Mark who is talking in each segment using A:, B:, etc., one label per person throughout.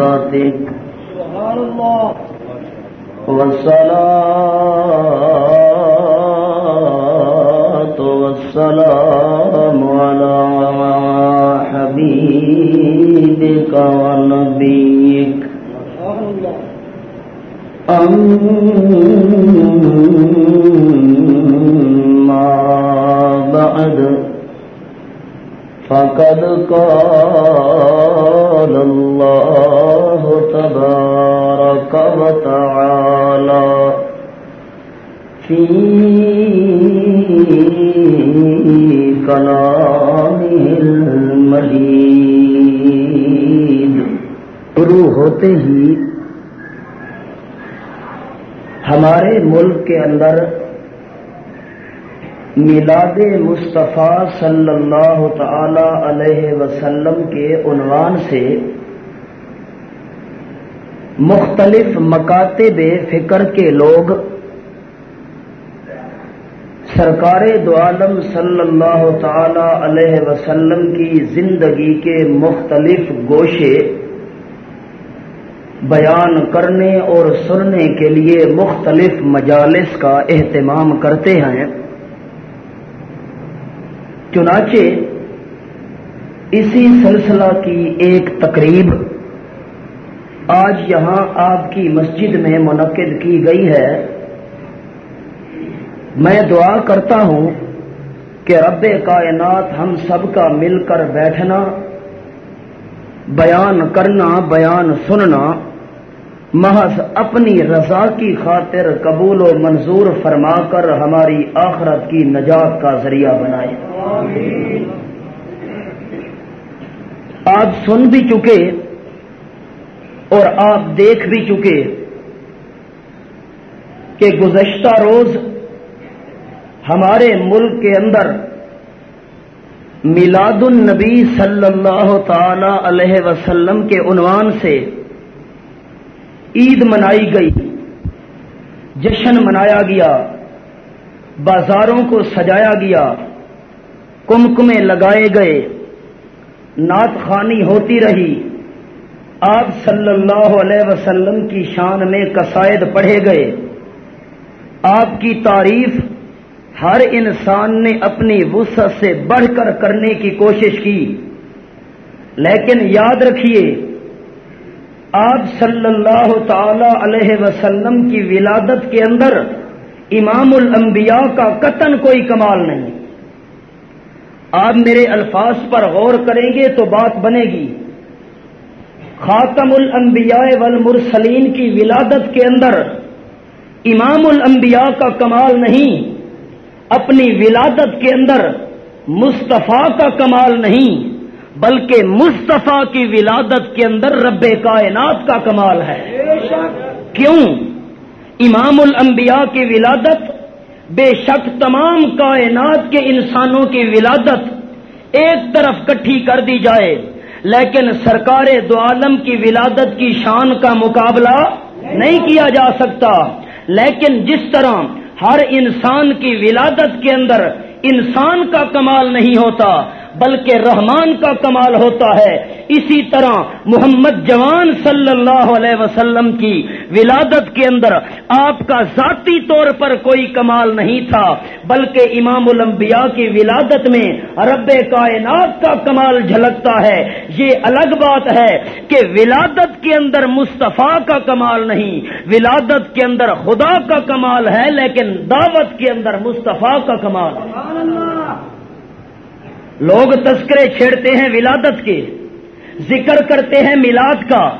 A: صفاتك
B: سبحان الله
A: والصلاة والسلام على حبيبك ونبيك.
B: سبحان الله
A: فقد قال الله تبارك وتعالى في كلامه المجيد شروع ہوتے ہی ہمارے ملک کے اندر میلاد مصطفیٰ صلی اللہ تعالی علیہ وسلم کے عنوان سے مختلف مکاتب فکر کے لوگ سرکار دو عالم صلی اللہ تعالی علیہ وسلم کی زندگی کے مختلف گوشے بیان کرنے اور سننے کے لیے مختلف مجالس کا اہتمام کرتے ہیں۔ چنانچہ اسی سلسلہ کی ایک تقریب آج یہاں آپ کی مسجد میں منعقد کی گئی ہے۔ میں دعا کرتا ہوں کہ رب کائنات ہم سب کا مل کر بیٹھنا، بیان کرنا، بیان سننا۔ محض اپنی رضا کی خاطر قبول و منظور فرما کر ہماری آخرت کی نجات کا ذریعہ بنائے۔ آپ سن بھی چکے اور آپ دیکھ بھی چکے کہ گزشتہ روز ہمارے ملک کے اندر میلاد النبی صلی اللہ تعالی علیہ وسلم کے عنوان سے عید منائی گئی، جشن منایا گیا، بازاروں کو سجایا گیا، کمکمے لگائے گئے، نعت خانی ہوتی رہی۔ آپ صلی اللہ علیہ وسلم کی شان میں قصائد پڑھے گئے۔ آپ کی تعریف ہر انسان نے اپنی وسعت سے بڑھ کر کرنے کی کوشش کی۔ لیکن یاد رکھیے آپ صلی اللہ تعالی علیہ وسلم کی ولادت کے اندر امام الانبیاء کا قطن کوئی کمال نہیں۔ آپ میرے الفاظ پر غور کریں گے تو بات بنے گی۔ خاتم الانبیاء والمرسلین کی ولادت کے اندر امام الانبیاء کا کمال نہیں، اپنی ولادت کے اندر مصطفیٰ کا کمال نہیں۔ بلکہ مصطفیٰ کی ولادت کے اندر رب کائنات کا کمال ہے۔ کیوں؟ امام الانبیاء کی ولادت، بے شک تمام کائنات کے انسانوں کی ولادت ایک طرف کٹھی کر دی جائے، لیکن سرکار دو عالم کی ولادت کی شان کا مقابلہ نہیں کیا جا سکتا۔ لیکن جس طرح ہر انسان کی ولادت کے اندر انسان کا کمال نہیں ہوتا بلکہ رحمان کا کمال ہوتا ہے۔ اسی طرح محمد جوان صلی اللہ علیہ وسلم کی ولادت کے اندر آپ کا ذاتی طور پر کوئی کمال نہیں تھا، بلکہ امام الانبیاء کی ولادت میں رب کائنات کا کمال جھلکتا ہے۔ یہ الگ بات ہے کہ ولادت کے اندر مصطفیٰ کا کمال نہیں، ولادت کے اندر خدا کا کمال ہے، لیکن دعوت کے اندر مصطفیٰ کا کمال ہے۔ لوگ تذکرے چھیڑتے ہیں ولادت کے، ذکر کرتے ہیں میلاد کا،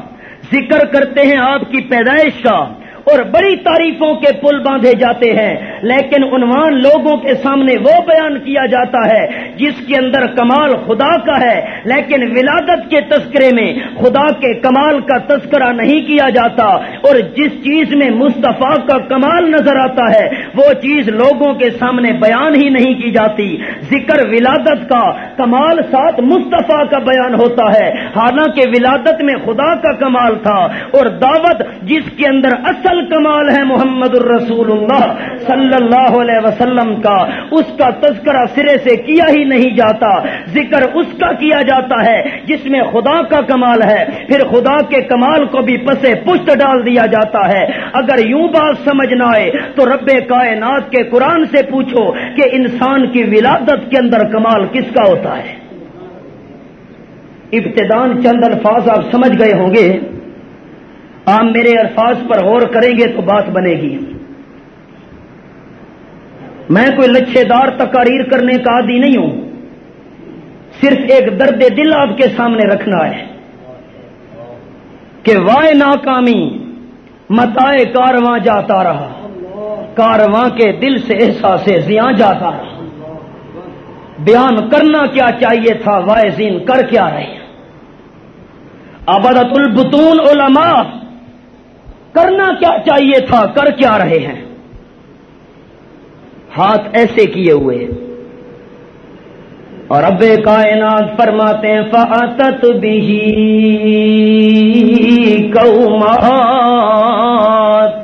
A: ذکر کرتے ہیں آپ کی پیدائش کا۔ اور بڑی تعریفوں کے پل باندھے جاتے ہیں۔ لیکن عنوان لوگوں کے سامنے وہ بیان کیا جاتا ہے جس کے اندر کمال خدا کا ہے۔ لیکن ولادت کے تذکرے میں خدا کے کمال کا تذکرہ نہیں کیا جاتا۔ اور جس چیز میں مصطفیٰ کا کمال نظر آتا ہے، وہ چیز لوگوں کے سامنے بیان ہی نہیں کی جاتی۔ ذکر ولادت کا، کمال ساتھ مصطفیٰ کا بیان ہوتا ہے۔ حالانکہ ولادت میں خدا کا کمال تھا۔ اور دعوت جس کے اندر اصل کمال ہے محمد الرسول اللہ صلی اللہ علیہ وسلم کا۔ اس کا تذکرہ سرے سے کیا ہی نہیں جاتا۔ ذکر اس کا کیا جاتا ہے جس میں خدا کا کمال ہے۔ پھر خدا کے کمال کو بھی پسے پشت ڈال دیا جاتا ہے۔ اگر یوں بات سمجھ نہ آئے تو رب کائنات کے قرآن سے پوچھو کہ انسان کی ولادت کے اندر کمال کس کا ہوتا ہے۔ ابتدان چند الفاظ آپ سمجھ گئے ہوں گے۔ آپ میرے الفاظ پر غور کریں گے تو بات بنے گی۔ میں کوئی لچھے دار تقاریر کرنے کا عادی نہیں ہوں۔ صرف ایک درد دل آپ کے سامنے رکھنا ہے کہ وائے ناکامی متائے کارواں جاتا رہا۔ کارواں کے دل سے احساس زیاں جاتا رہا۔ بیان کرنا کیا چاہیے تھا، وائزین کر کیا رہے ابدت البتون علماء کرنا کیا چاہیے تھا؟ کر کیا رہے ہیں؟ ہاتھ ایسے کیے ہوئے۔ اور اب کائنات فرماتے ہیں فاتت بھی کوما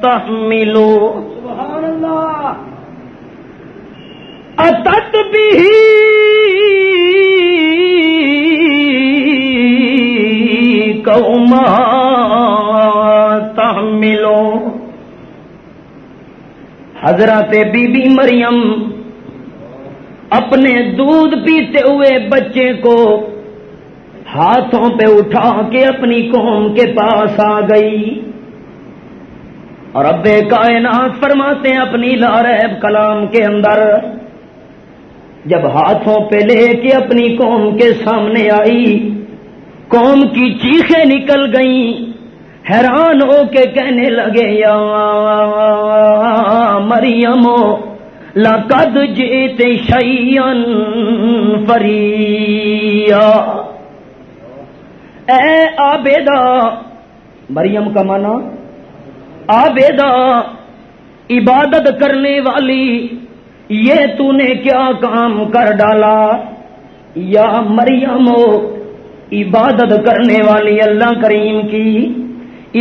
A: تحملو اتت بھی کوما تحملو حضرت بی بی مریم اپنے دودھ پیتے ہوئے بچے کو ہاتھوں پہ اٹھا کے اپنی قوم کے پاس آ گئی۔ اور اب کائنات فرماتے ہیں اپنی لارب کلام کے اندر، جب ہاتھوں پہ لے کے اپنی قوم کے سامنے آئی، قوم کی چیخیں نکل گئیں۔ حیران ہو کے کہنے لگے، یا مریم، لقد جیت شیئن فریا اے آبیدا مریم کا مانا آبیدا عبادت کرنے والی، یہ تو نے کیا کام کر ڈالا؟ یا مریم، عبادت کرنے والی اللہ کریم کی؟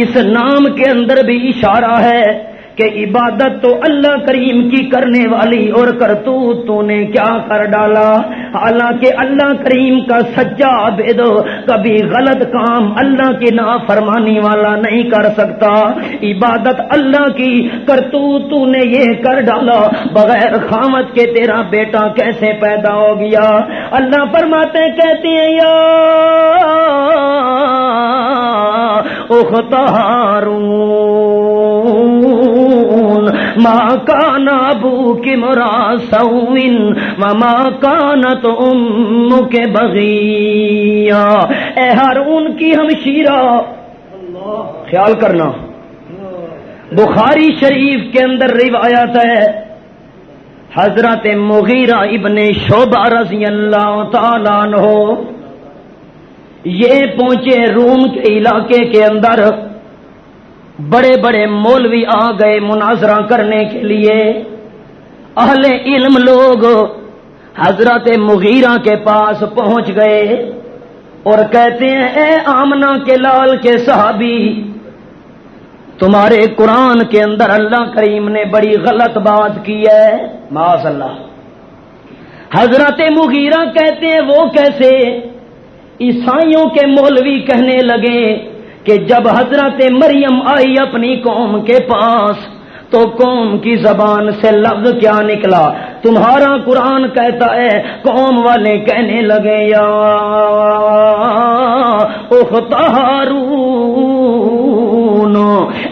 A: اس نام کے اندر بھی اشارہ ہے کہ عبادت تو اللہ کریم کی کرنے والی اور کرتوت تو نے کیا کر ڈالا؟ حالانکہ اللہ کریم کا سچا عبید کبھی غلط کام اللہ کی نافرمانی والا نہیں کر سکتا۔ عبادت اللہ کی کرتوت تو نے یہ کر ڈالا۔ بغیر خامت کے تیرا بیٹا کیسے پیدا ہو گیا؟ اللہ فرماتے کہتے ہیں، یا اختارون ماں کان ابو کی مرا سوین ماں کان تو ام کے بغیا اے ہارون کی ہم شیرا خیال کرنا. بخاری شریف کے اندر روایت ہے. حضرت مغیرہ ابن شوبہ رضی اللہ تعالیٰ ہو یہ پہنچے روم کے علاقے کے اندر۔ بڑے بڑے مولوی آ گئے مناظرہ کرنے کے لیے۔ اہل علم لوگ حضرت مغیرہ کے پاس پہنچ گئے اور کہتے ہیں، اے آمنا کے لال کے صحابی، تمہارے قرآن کے اندر اللہ کریم نے بڑی غلط بات کی ہے۔ معاذ اللہ حضرت مغیرہ کہتے ہیں، وہ کیسے؟ عیسائیوں کے مولوی کہنے لگے کہ جب حضرت مریم آئی اپنی قوم کے پاس تو قوم کی زبان سے لفظ کیا نکلا؟ تمہارا قرآن کہتا ہے، قوم والے کہنے لگے، یا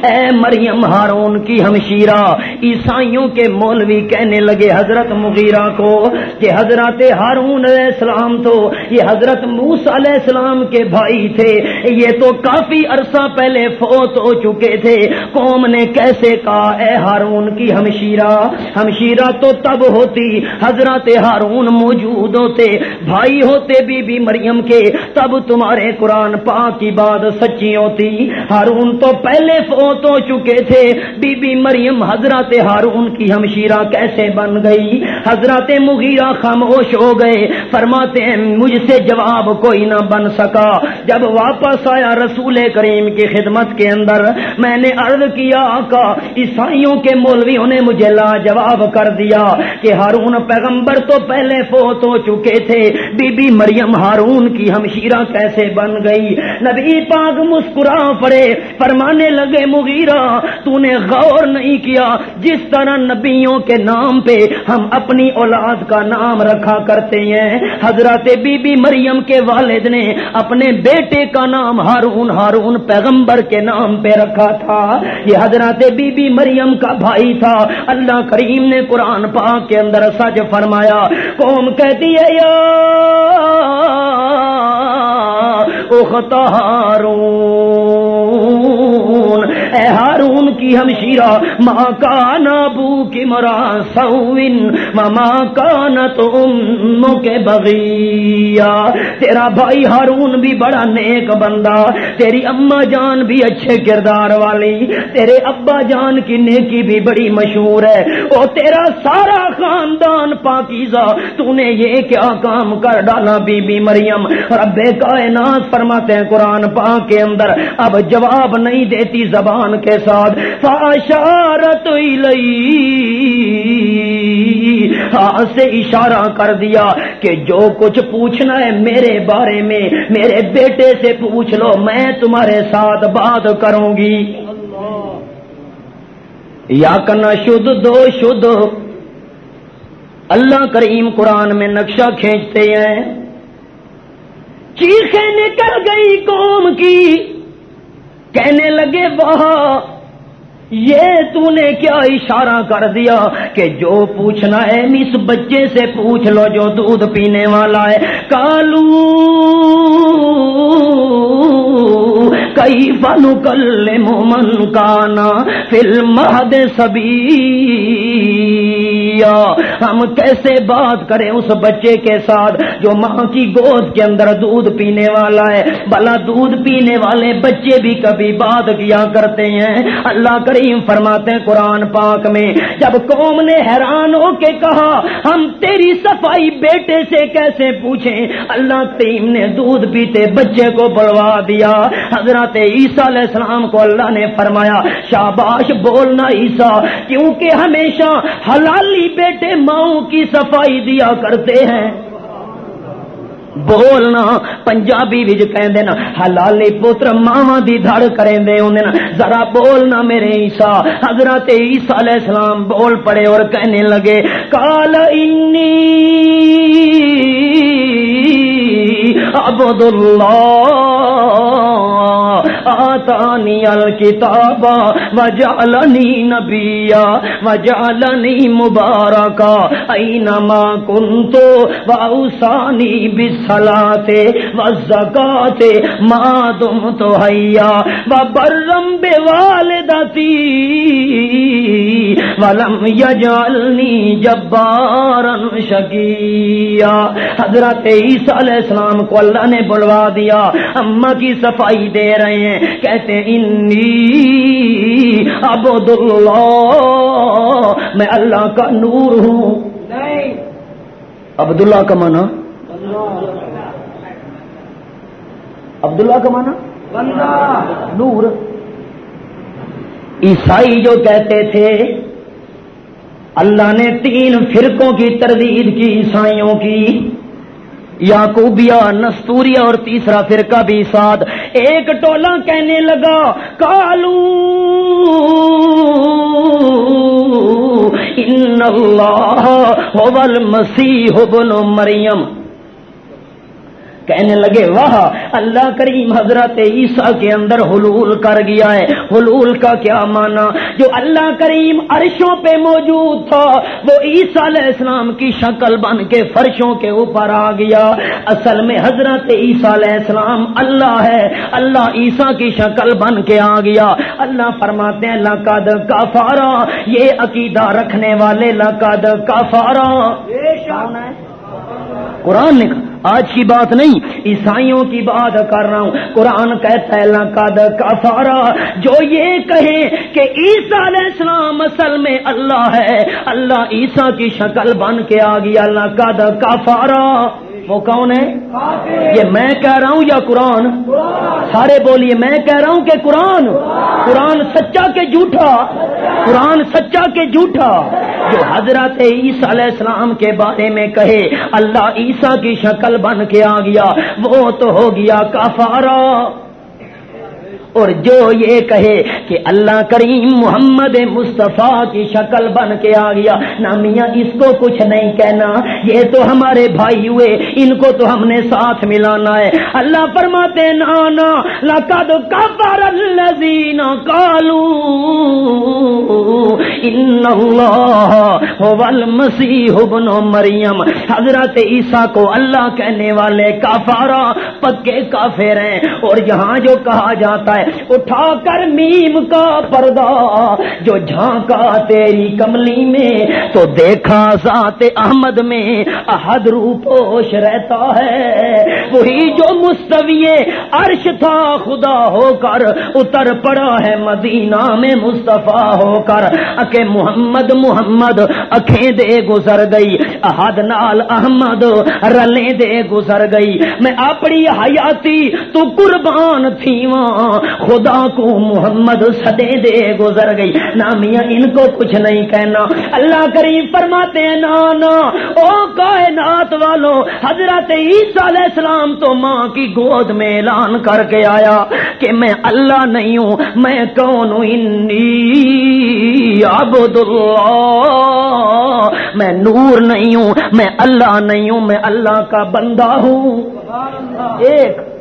A: اے مریم ہارون کی ہمشیرہ عیسائیوں کے مولوی کہنے لگے حضرت مغیرہ کو کہ حضرت ہارون علیہ السلام تو یہ حضرت موس علیہ السلام کے بھائی تھے، یہ تو کافی عرصہ پہلے فوت ہو چکے تھے۔ قوم نے کیسے کہا، اے ہارون کی ہمشیرہ ہمشیرہ تو تب ہوتی حضرت ہارون موجود ہوتے، بھائی ہوتے بی بی مریم کے، تب تمہارے قرآن پاک کی بات سچی ہوتی۔ ہارون تو پہلے فوت ہو چکے تھے، بی بی مریم حضرت حضرت ہارون کی ہمشیرہ کیسے بن گئی؟ حضرت مغیرہ خاموش ہو گئے۔ فرماتے ہیں، مجھ سے جواب کوئی نہ بن سکا۔ جب واپس آیا رسول کریم کی خدمت کے اندر، میں نے عرض کیا، آقا، عیسائیوں کے مولویوں نے مجھے لاجواب کر دیا کہ ہارون پیغمبر تو پہلے فوت ہو چکے تھے۔ بی بی مریم ہارون کی ہمشیرہ کیسے بن گئی؟ نبی پاک مسکرا پڑے۔ فرمانے لگے، مغیرہ، تو نے غور نہیں کیا۔ جس طرح نبیوں کے نام پہ ہم اپنی اولاد کا نام رکھا کرتے ہیں، حضرت بی بی مریم کے والد نے اپنے بیٹے کا نام ہارون ہارون پیغمبر کے نام پہ رکھا تھا۔ یہ حضرت بی بی مریم کا بھائی تھا۔ اللہ کریم نے قرآن پاک کے اندر سچ فرمایا، قوم کہتی ہے، یا اخت ہارون، اے ہارون کی ہمشیرہ، ماں کا نابو کی مرا سوین ماں کا تم کے بغیا۔ تیرا بھائی ہارون بھی بڑا نیک بندہ، تیری اما جان بھی اچھے کردار والی، تیرے ابا جان کی نیکی بھی بڑی مشہور ہے۔ او تیرا سارا خاندان پاکیزہ تو نے یہ کیا کام کر ڈالا بی بی مریم۔ رب کائنات فرماتے ہیں قرآن پاک کے اندر، اب جواب نہیں دیتی زبان کے ساتھ۔ فاشارت ہاں سے اشارہ کر دیا کہ جو کچھ پوچھنا ہے میرے بارے میں، میرے بیٹے سے پوچھ لو، میں تمہارے ساتھ بات کروں گی۔ یا کرنا شدھ دو شدھ۔ اللہ کریم قرآن میں نقشہ کھینچتے ہیں۔ چیخیں نکل گئی قوم کی۔ کہنے لگے وہاں یہ تو نے کیا اشارہ کر دیا کہ جو پوچھنا ہے اس بچے سے پوچھ لو جو دودھ پینے والا ہے۔ کالو کئی فن کل مومن کانا فلم سبھی ہم کیسے بات کریں اس بچے کے ساتھ جو ماں کی گود کے اندر دودھ پینے والا ہے؟ بلا دودھ پینے والے بچے بھی کبھی بات کیا کرتے ہیں؟ اللہ کریم فرماتے ہیں قرآن پاک میں، جب قوم نے حیران ہو کے کہا، ہم تیری صفائی بیٹے سے کیسے پوچھیں؟ اللہ کریم نے دودھ پیتے بچے کو بڑھوا دیا۔ حضرت عیسیٰ علیہ السلام کو اللہ نے فرمایا، شاباش بولنا عیسیٰ، کیونکہ ہمیشہ حلالی بیٹے ماؤں کی صفائی دیا کرتے ہیں۔ بولنا، پنجابی بھی کہندے نا حلالی پوتر ماوا دی دھڑ کریں دے ہوندے نا۔ ذرا بولنا میرے عیسیٰ، حضرت عیسیٰ علیہ السلام بول پڑے اور کہنے لگے کال انی عبد اللہ آتانی الکتاب وجعلنی نبیا، وجعلنی مبارکا، اینما کنتو واؤسانی بالصلاة والزکاة ما دمت حیا، وبرم بوالدتی، ولم یجعلنی جبارا شکیا۔ حضرت عیسیٰ علیہ السلام کو اللہ نے بلوا دیا اما کی صفائی دے رہے ہیں۔ کہتے انی عبد اللہ میں اللہ کا نور ہوں۔ عبداللہ کا مانا عبداللہ کا مانا نور۔ عیسائی جو کہتے تھے اللہ نے تین فرقوں کی تردید کی عیسائیوں کی۔ یاقوبیہ نستوریا اور تیسرا فرقہ بھی ساتھ۔ ایک ٹولا کہنے لگا کالو ان اللہ مسیح بن مریم۔ کہنے لگے واہ اللہ کریم حضرت عیسیٰ کے اندر حلول کر گیا ہے۔ حلول کا کیا مانا جو اللہ کریم عرشوں پہ موجود تھا وہ عیسیٰ علیہ السلام کی شکل بن کے فرشوں کے اوپر آ گیا۔ اصل میں حضرت عیسیٰ علیہ السلام اللہ ہے۔ اللہ عیسیٰ کی شکل بن کے آ گیا۔ اللہ فرماتے ہیں لقد کافارا یہ عقیدہ رکھنے والے لقد کافارا قرآن نے کہا آج کی بات نہیں، عیسائیوں کی بات کر رہا ہوں۔ قرآن کہتا ہے، لقد کفارا جو یہ کہے کہ عیسیٰ علیہ السلام اصل میں اللہ ہے، اللہ عیسیٰ کی شکل بن کے آ گیا، لقد کفارا وہ کون ہے؟ یہ میں کہہ رہا ہوں یا قرآن؟ سارے بولیے، میں کہہ رہا ہوں کہ قرآن۔ قرآن سچا کے جھوٹا؟ قرآن سچا کے جھوٹا؟ جو حضرت عیسیٰ علیہ السلام کے بارے میں کہے، اللہ عیسیٰ کی شکل بن کے آ گیا، وہ تو ہو گیا کافارا اور جو یہ کہے کہ اللہ کریم محمد مصطفیٰ کی شکل بن کے آ گیا۔ نہ میاں، اس کو کچھ نہیں کہنا۔ یہ تو ہمارے بھائی ہوئے، ان کو تو ہم نے ساتھ ملانا ہے۔ اللہ فرماتے، نانا، لقد کفر الذین قالوا ان اللہ هو المسیح ابن مریم۔ حضرت عیسیٰ کو اللہ کہنے والے کافارا پکے کافر ہیں۔ اور یہاں جو کہا جاتا ہے اٹھا کر میم کا پردہ، جو جھانکا تیری کملی میں، تو دیکھا ذات احمد میں احد روپوش رہتا ہے۔ وہی جو مستوی عرش تھا، خدا ہو کر اتر پڑا ہے مدینہ میں مصطفیٰ ہو کر۔ اکے محمد محمد، اکھیں دے گزر گئی۔ احد نال احمد رلے دے گزر گئی۔ میں اپنی حیاتی تو قربان تھی وہاں خدا کو محمد سدے دے گزر گئی۔ نامیاں ان کو کچھ نہیں کہنا۔ اللہ کریم فرماتے ہیں نانا او کائنات والو، حضرت عیسیٰ علیہ السلام تو ماں کی گود میں اعلان کر کے آیا کہ میں اللہ نہیں ہوں، میں کون ہوں؟ انی عبد اللہ میں نور نہیں ہوں، میں اللہ نہیں ہوں، میں اللہ کا بندہ ہوں۔ ایک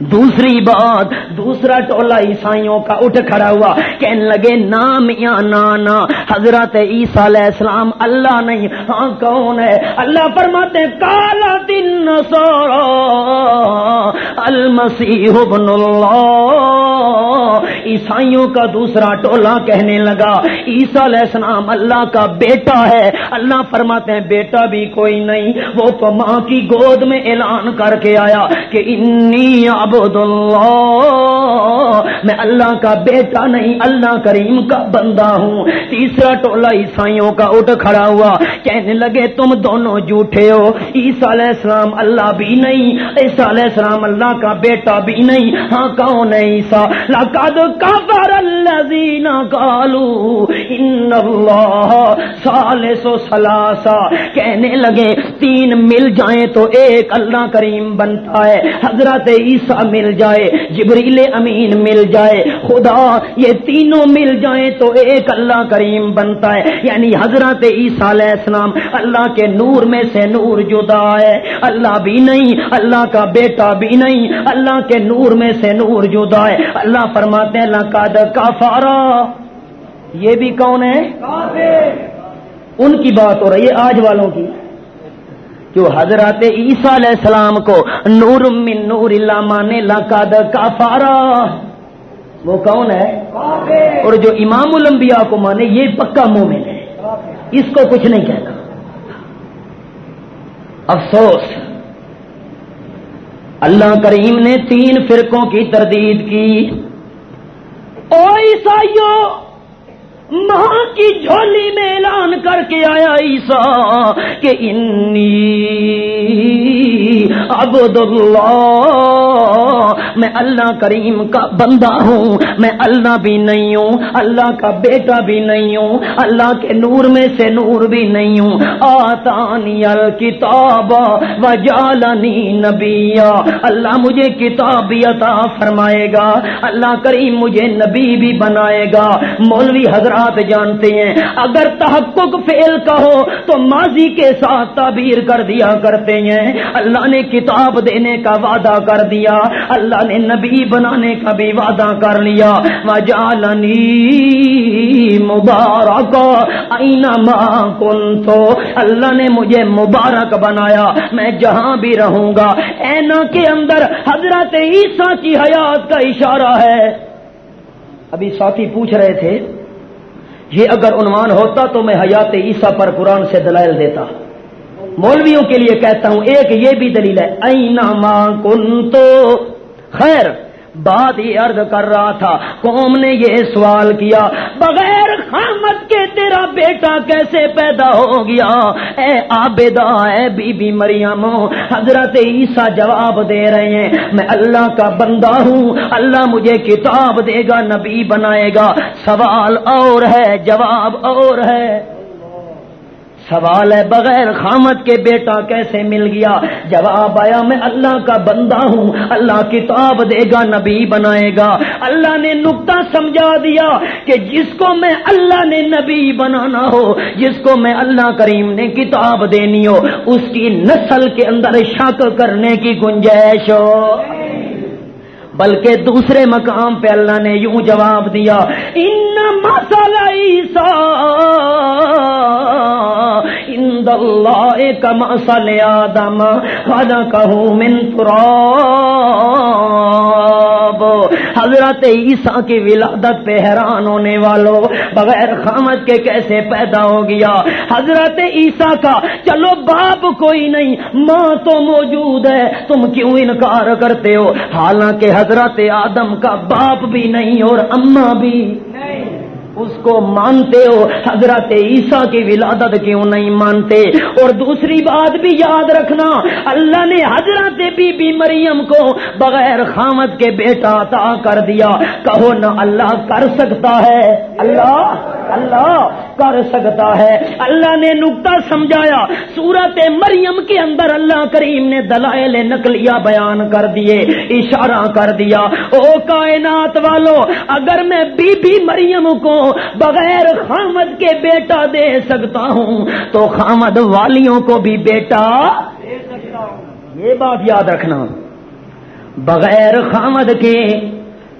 A: دوسری بات، دوسرا ٹولہ عیسائیوں کا اٹھ کھڑا ہوا، کہنے لگے، نام یا نانا، حضرت عیسیٰ علیہ السلام اللہ نہیں ہاں کون ہے؟ اللہ فرماتے کالا دن سورا المسیح ابن اللہ۔ عیسائیوں کا دوسرا ٹولہ کہنے لگا، عیسیٰ علیہ السلام اللہ کا بیٹا ہے۔ اللہ فرماتے ہیں، بیٹا بھی کوئی نہیں، وہ تو ماں کی گود میں اعلان کر کے آیا کہ انی عبد اللہ میں اللہ کا بیٹا نہیں، اللہ کریم کا بندہ ہوں۔ تیسرا ٹولہ عیسائیوں کا اٹھ کھڑا ہوا، کہنے لگے، تم دونوں جھوٹے ہو۔ عیسیٰ علیہ السلام اللہ بھی نہیں، عیسیٰ علیہ السلام اللہ کا بیٹا بھی نہیں۔ ہاں کون ہے عیسیٰ؟ لقد کفر الذین قالوا ان اللہ ثالث ثلاثہ۔ کہنے لگے، تین مل جائیں تو ایک اللہ کریم بنتا ہے۔ حضرت عیسیٰ مل جائے جبریل امین مل جائے۔ خدا یہ تینوں مل جائیں تو ایک اللہ کریم بنتا ہے۔ یعنی حضرت عیسیٰ علیہ السلام اللہ کے نور میں سے نور جدا ہے۔ اللہ بھی نہیں اللہ کا بیٹا بھی نہیں اللہ کے نور میں سے نور جدا ہے۔ اللہ فرماتے ہیں لقد کافارا یہ بھی کون ہے ان کی بات ہو رہی ہے آج والوں کی۔ جو حضرت عیسیٰ علیہ السلام کو نور من نور اللہ مانے لقد کافارا وہ کون ہے؟ اور جو امام الانبیاء کو مانے، یہ پکا مومن ہے۔ اس کو کچھ نہیں کہنا افسوس۔ اللہ کریم نے تین فرقوں کی تردید کی۔ او عیسائیوں ماں کی جھولی میں اعلان کر کے آیا عیسا کہ انی عبد اللہ میں اللہ کریم کا بندہ ہوں، میں اللہ بھی نہیں ہوں، اللہ کا بیٹا بھی نہیں ہوں، اللہ کے نور میں سے نور بھی نہیں ہوں۔ آتانی الکتاب وجالنی نبیا۔ اللہ مجھے کتاب بھی عطا فرمائے گا، اللہ کریم مجھے نبی بھی بنائے گا۔ مولوی حضرات جانتے ہیں، اگر تحقق فیل کا ہو تو ماضی کے ساتھ تعبیر کر دیا کرتے ہیں۔ اللہ نے کتاب دینے کا وعدہ کر دیا، اللہ نے نبی بنانے کا بھی وعدہ کر لیا۔ وجالنی مبارک اینا ما کن تو اللہ نے مجھے مبارک بنایا۔ میں جہاں بھی رہوں گا۔ اینا کے اندر حضرت عیسیٰ کی حیات کا اشارہ ہے۔ ابھی ساتھی پوچھ رہے تھے، یہ اگر عنوان ہوتا تو میں حیات عیسیٰ پر قرآن سے دلائل دیتا۔ مولویوں کے لیے کہتا ہوں، ایک یہ بھی دلیل ہے۔ اینا ماں کن تو خیر، بات یہ عرض کر رہا تھا، قوم نے یہ سوال کیا، بغیر خامت کے تیرا بیٹا کیسے پیدا ہو گیا؟ اے آبدا اے بی بی مریم، حضرت عیسیٰ جواب دے رہے ہیں، میں اللہ کا بندہ ہوں، اللہ مجھے کتاب دے گا، نبی بنائے گا، سوال اور ہے، جواب اور ہے۔ سوال ہے بغیر خامت کے بیٹا کیسے مل گیا؟ جواب آیا، میں اللہ کا بندہ ہوں، اللہ کتاب دے گا، نبی بنائے گا۔ اللہ نے نقطہ سمجھا دیا کہ جس کو میں اللہ نے نبی بنانا ہو، جس کو میں اللہ کریم نے کتاب دینی ہو، اس کی نسل کے اندر شک کرنے کی گنجائش ہو۔ بلکہ دوسرے مقام پہ اللہ نے یوں جواب دیا ان مسئلہ عند اللہ کا مسئلہ آدم خلقہ من تراب حضرت عیسیٰ کی ولادت پہ حیران ہونے والوں بغیر خامت کے کیسے پیدا ہو گیا؟ حضرت عیسیٰ کا، چلو باپ کوئی نہیں، ماں تو موجود ہے، تم کیوں انکار کرتے ہو؟ حالانکہ حضرت آدم کا باپ بھی نہیں اور اماں بھی۔ اس کو مانتے ہو؟ حضرت عیسیٰ کی ولادت کیوں نہیں مانتے؟ اور دوسری بات بھی یاد رکھنا، اللہ نے حضرت بی بی مریم کو بغیر خامد کے بیٹا عطا کر دیا۔ کہو نہ اللہ کر سکتا ہے۔ اللہ اللہ۔ کر سکتا ہے۔ اللہ نے نقطہ سمجھایا۔ سورت مریم کے اندر اللہ کریم نے دلائل نقلیہ بیان کر دیے، اشارہ کر دیا۔ او کائنات والو، اگر میں بی بی مریم کو بغیر خامد کے بیٹا دے سکتا ہوں، تو خامد والیوں کو بھی بیٹا دے سکتا ہوں۔ یہ بات یاد رکھنا۔ بغیر خامد کے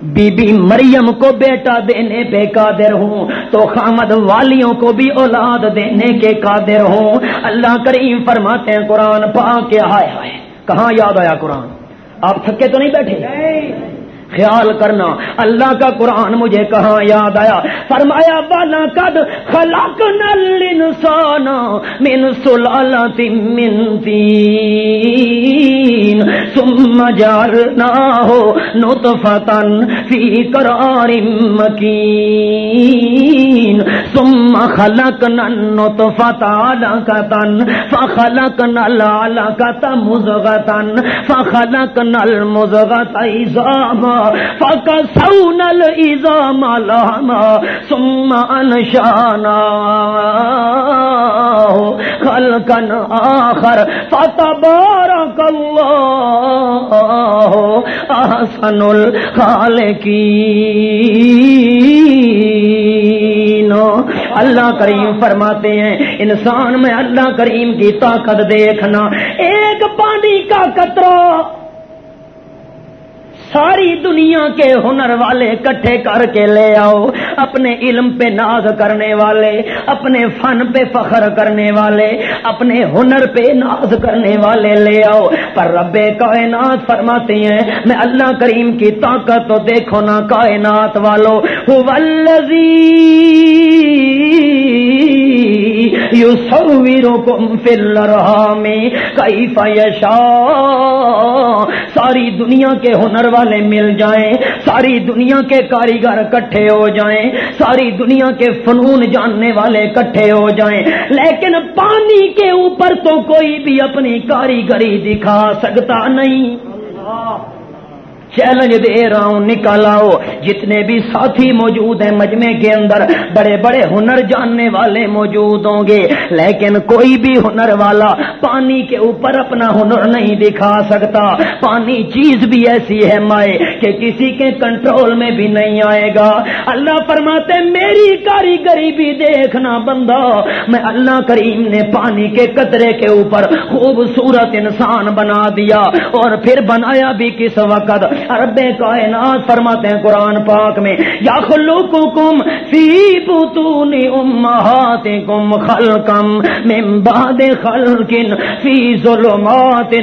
A: بی بی مریم کو بیٹا دینے پہ قادر ہوں، تو خامد والیوں کو بھی اولاد دینے کے قادر ہوں۔ اللہ کریم فرماتے ہیں، قرآن پا کے ہائے ہائے کہاں یاد آیا قرآن؟ آپ تھکے تو نہیں بیٹھے؟ خیال کرنا۔ اللہ کا قرآن مجھے کہاں یاد آیا؟ فرمایا بالا کد خلق نل انسان من سلالت من تین، ثم جعلناه نطفة في قرار مكين، ثم خلقنا النطفة علقة، فخلقنا العلقة مزغة فخلقنا المزغة عظاما فکسون الازام لہما ثم انشانا خلقا آخر فتبارک اللہ احسن الخالقین اللہ کریم فرماتے ہیں، انسان میں اللہ کریم کی طاقت دیکھنا ایک پانی کا قطرہ۔ ساری دنیا کے ہنر والے کٹھے کر کے لے آؤ۔ اپنے علم پہ ناز کرنے والے، اپنے فن پہ فخر کرنے والے، اپنے ہنر پہ ناز کرنے والے لے آؤ۔ پر رب کائنات فرماتے ہیں، میں اللہ کریم کی طاقت تو دیکھو نا کائنات والو۔ یو سویرو کم فل رہا میں کئی فیشا ساری دنیا کے ہنر والے والے مل جائیں، ساری دنیا کے کاریگر کٹھے ہو جائیں، ساری دنیا کے فنون جاننے والے کٹھے ہو جائیں۔ لیکن پانی کے اوپر تو کوئی بھی اپنی کاریگری دکھا سکتا نہیں۔ چیلنج دے رہا ہوں نکال آؤ جتنے بھی ساتھی موجود ہیں مجمے کے اندر، بڑے بڑے ہنر جاننے والے موجود ہوں گے۔ لیکن کوئی بھی ہنر والا پانی کے اوپر اپنا ہنر نہیں دکھا سکتا۔ پانی چیز بھی ایسی ہے مائے کہ کسی کے کنٹرول میں بھی نہیں آئے گا۔ اللہ فرماتے میری کاریگری بھی دیکھنا بندہ۔ میں اللہ کریم نے پانی کے قطرے کے اوپر خوبصورت انسان بنا دیا اور پھر بنایا بھی کس وقت؟ رب کائنات فرماتے ہیں قرآن پاک میں، یا خلوقکم فی بطون امہاتکم خلقم من بعد خلق فی ظلمات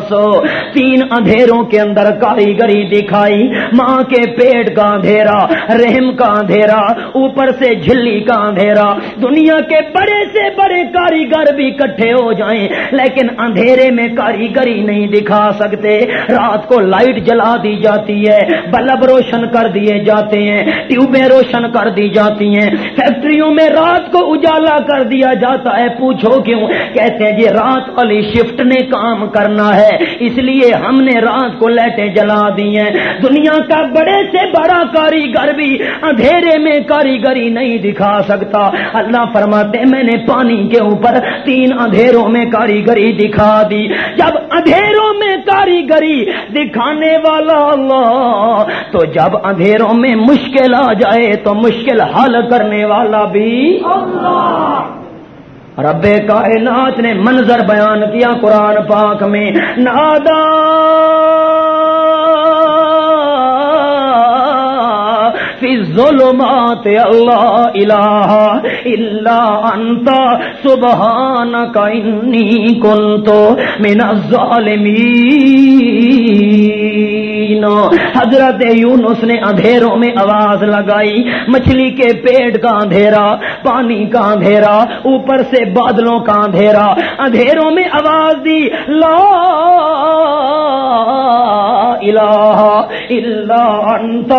A: سلاسو تین اندھیروں کے اندر کاریگری دکھائی۔ ماں کے پیٹ کا اندھیرا، رحم کا اندھیرا، اوپر سے جھلی کا اندھیرا۔ دنیا کے بڑے سے بڑے کاریگر بھی اکٹھے ہو جائیں، لیکن اندھیرے میں کاریگری نہیں دکھا سکتے۔ رات کو لائٹ جلا دی جاتی ہے، بلب روشن کر دیے جاتے ہیں، ٹیوبیں روشن کر دی جاتی ہیں۔ فیکٹریوں میں رات کو اجالا کر دیا جاتا ہے۔ پوچھو کیوں؟ کہتے ہیں جی رات والی شفٹ نے کام کرنا ہے۔ اس لیے ہم نے رات کو لائٹیں جلا دی ہیں۔ دنیا کا بڑے سے بڑا کاریگر بھی اندھیرے میں کاریگری نہیں دکھا سکتا۔ اللہ فرماتے میں نے پانی کے اوپر تین اندھیروں میں کاریگری دکھا دی۔ جب اندھیروں میں کاریگری دکھانے والا اللہ، تو جب اندھیروں میں مشکل آ جائے، تو مشکل حل کرنے والا بھی اللہ۔ رب کائنات نے منظر بیان کیا قرآن پاک میں نادا فی ظلمات اللہ الہ الا انت سبحانک انی کنتو من الظالمین حضرت یونس نے اندھیروں میں آواز لگائی، مچھلی کے پیٹ کا اندھیرا، پانی کا اندھیرا، اوپر سے بادلوں کا اندھیرا، اندھیروں میں آواز دی، لا الہ الا انت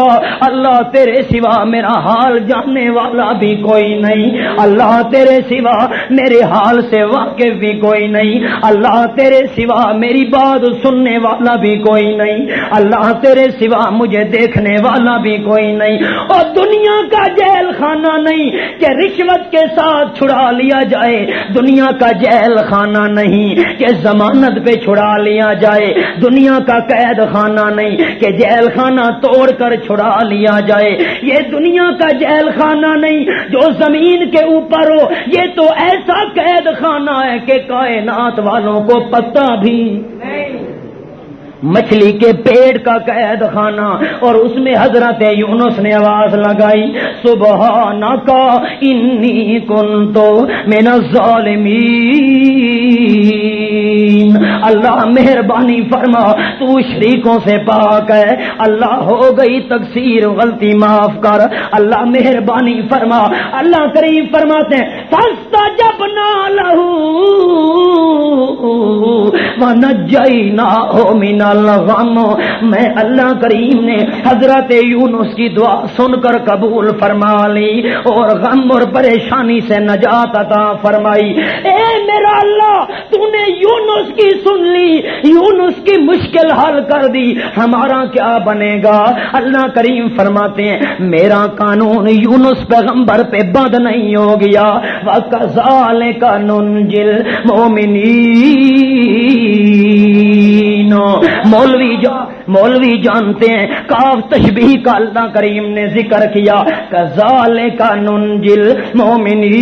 A: اللہ تیرے سوا میرا حال جاننے والا بھی کوئی نہیں۔ اللہ تیرے سوا میرے حال سے واقف بھی کوئی نہیں۔ اللہ تیرے سوا میری بات سننے والا بھی کوئی نہیں۔ اللہ تیرے سوا مجھے دیکھنے والا بھی کوئی نہیں۔ اور دنیا کا جیل خانہ نہیں کہ رشوت کے ساتھ چھڑا لیا جائے۔ دنیا کا جیل خانہ نہیں کہ ضمانت پہ چھڑا لیا جائے۔ دنیا کا قید خانہ نہیں کہ جیل خانہ توڑ کر چھڑا لیا جائے۔ یہ دنیا کا جیل خانہ نہیں، جو زمین کے اوپر ہو، یہ تو ایسا قید خانہ ہے کہ کائنات والوں کو پتہ بھی۔ نہیں۔ مچھلی کے پیڑ کا قید خانہ اور اس میں حضرت یونس نے آواز لگائی، صبح کا انی کن تو مینا ظالمی اللہ مہربانی فرما، تو شریکوں سے پاک ہے۔ اللہ ہو گئی تقسیر غلطی معاف کر۔ اللہ مہربانی فرما۔ اللہ کریم فرماتے ہیں سستا جب نہ لہو نہ ہو مینا الغم۔ میں اللہ کریم نے حضرت یونس کی دعا سن کر قبول فرما لی اور غم اور پریشانی سے نجات عطا فرمائی۔ اے میرا اللہ، تو نے یونس کی سن لی۔ یونس کی مشکل حل کر دی۔ ہمارا کیا بنے گا؟ اللہ کریم فرماتے ہیں، میرا قانون یونس پیغمبر پہ بند نہیں ہو گیا۔ وکزال قانون جل مومنی مولوی جو مولوی جانتے ہیں. کاف تشبیح کا اللہ کریم نے ذکر کیا. کزال کا ننجل مومنی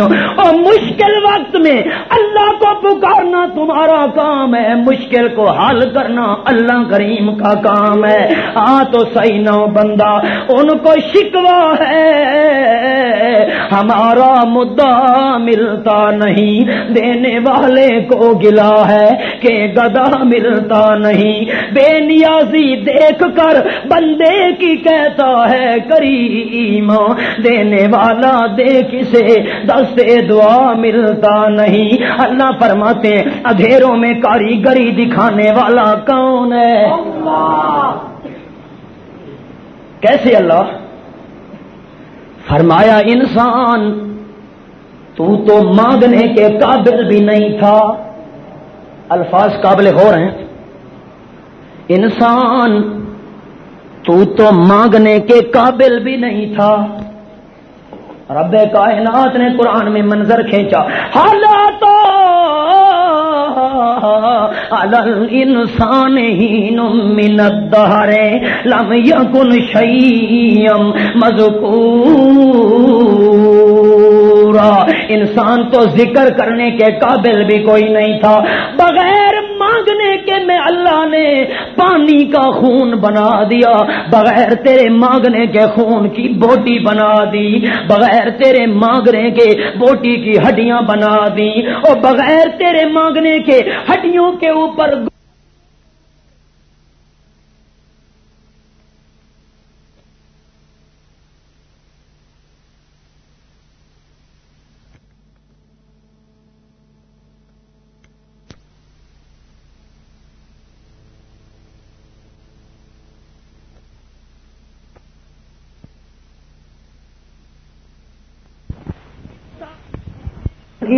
A: اور مشکل وقت میں اللہ کو پکارنا تمہارا کام ہے۔ مشکل کو حل کرنا اللہ کریم کا کام ہے۔ ہاں تو صحیح نو بندہ، ان کو شکوا ہے۔ ہمارا مدعا ملتا نہیں، دینے والے کو گلا ہے کہ گدا ملتا نہیں۔ بے نیازی دیکھ کر بندے کی کہتا ہے، کریم، دینے والا دیکھ سے دعا ملتا نہیں۔ اللہ فرماتے ادھیروں میں کاریگری دکھانے والا کون ہے؟ کیسے اللہ؟ فرمایا، انسان، تو تو مانگنے کے قابل بھی نہیں تھا۔ الفاظ قابل ہو رہے ہیں۔ انسان، تو تو مانگنے کے قابل بھی نہیں تھا۔ رب کائنات نے قرآن میں منظر کھینچا۔ حالات انسان ہی لم یقن شیم مذکورا۔ انسان تو ذکر کرنے کے قابل بھی کوئی نہیں تھا۔ میں اللہ نے پانی کا خون بنا دیا، بغیر تیرے مانگنے کے خون کی بوٹی بنا دی، بغیر تیرے مانگنے کے بوٹی کی ہڈیاں بنا دی، اور بغیر تیرے مانگنے کے ہڈیوں کے اوپر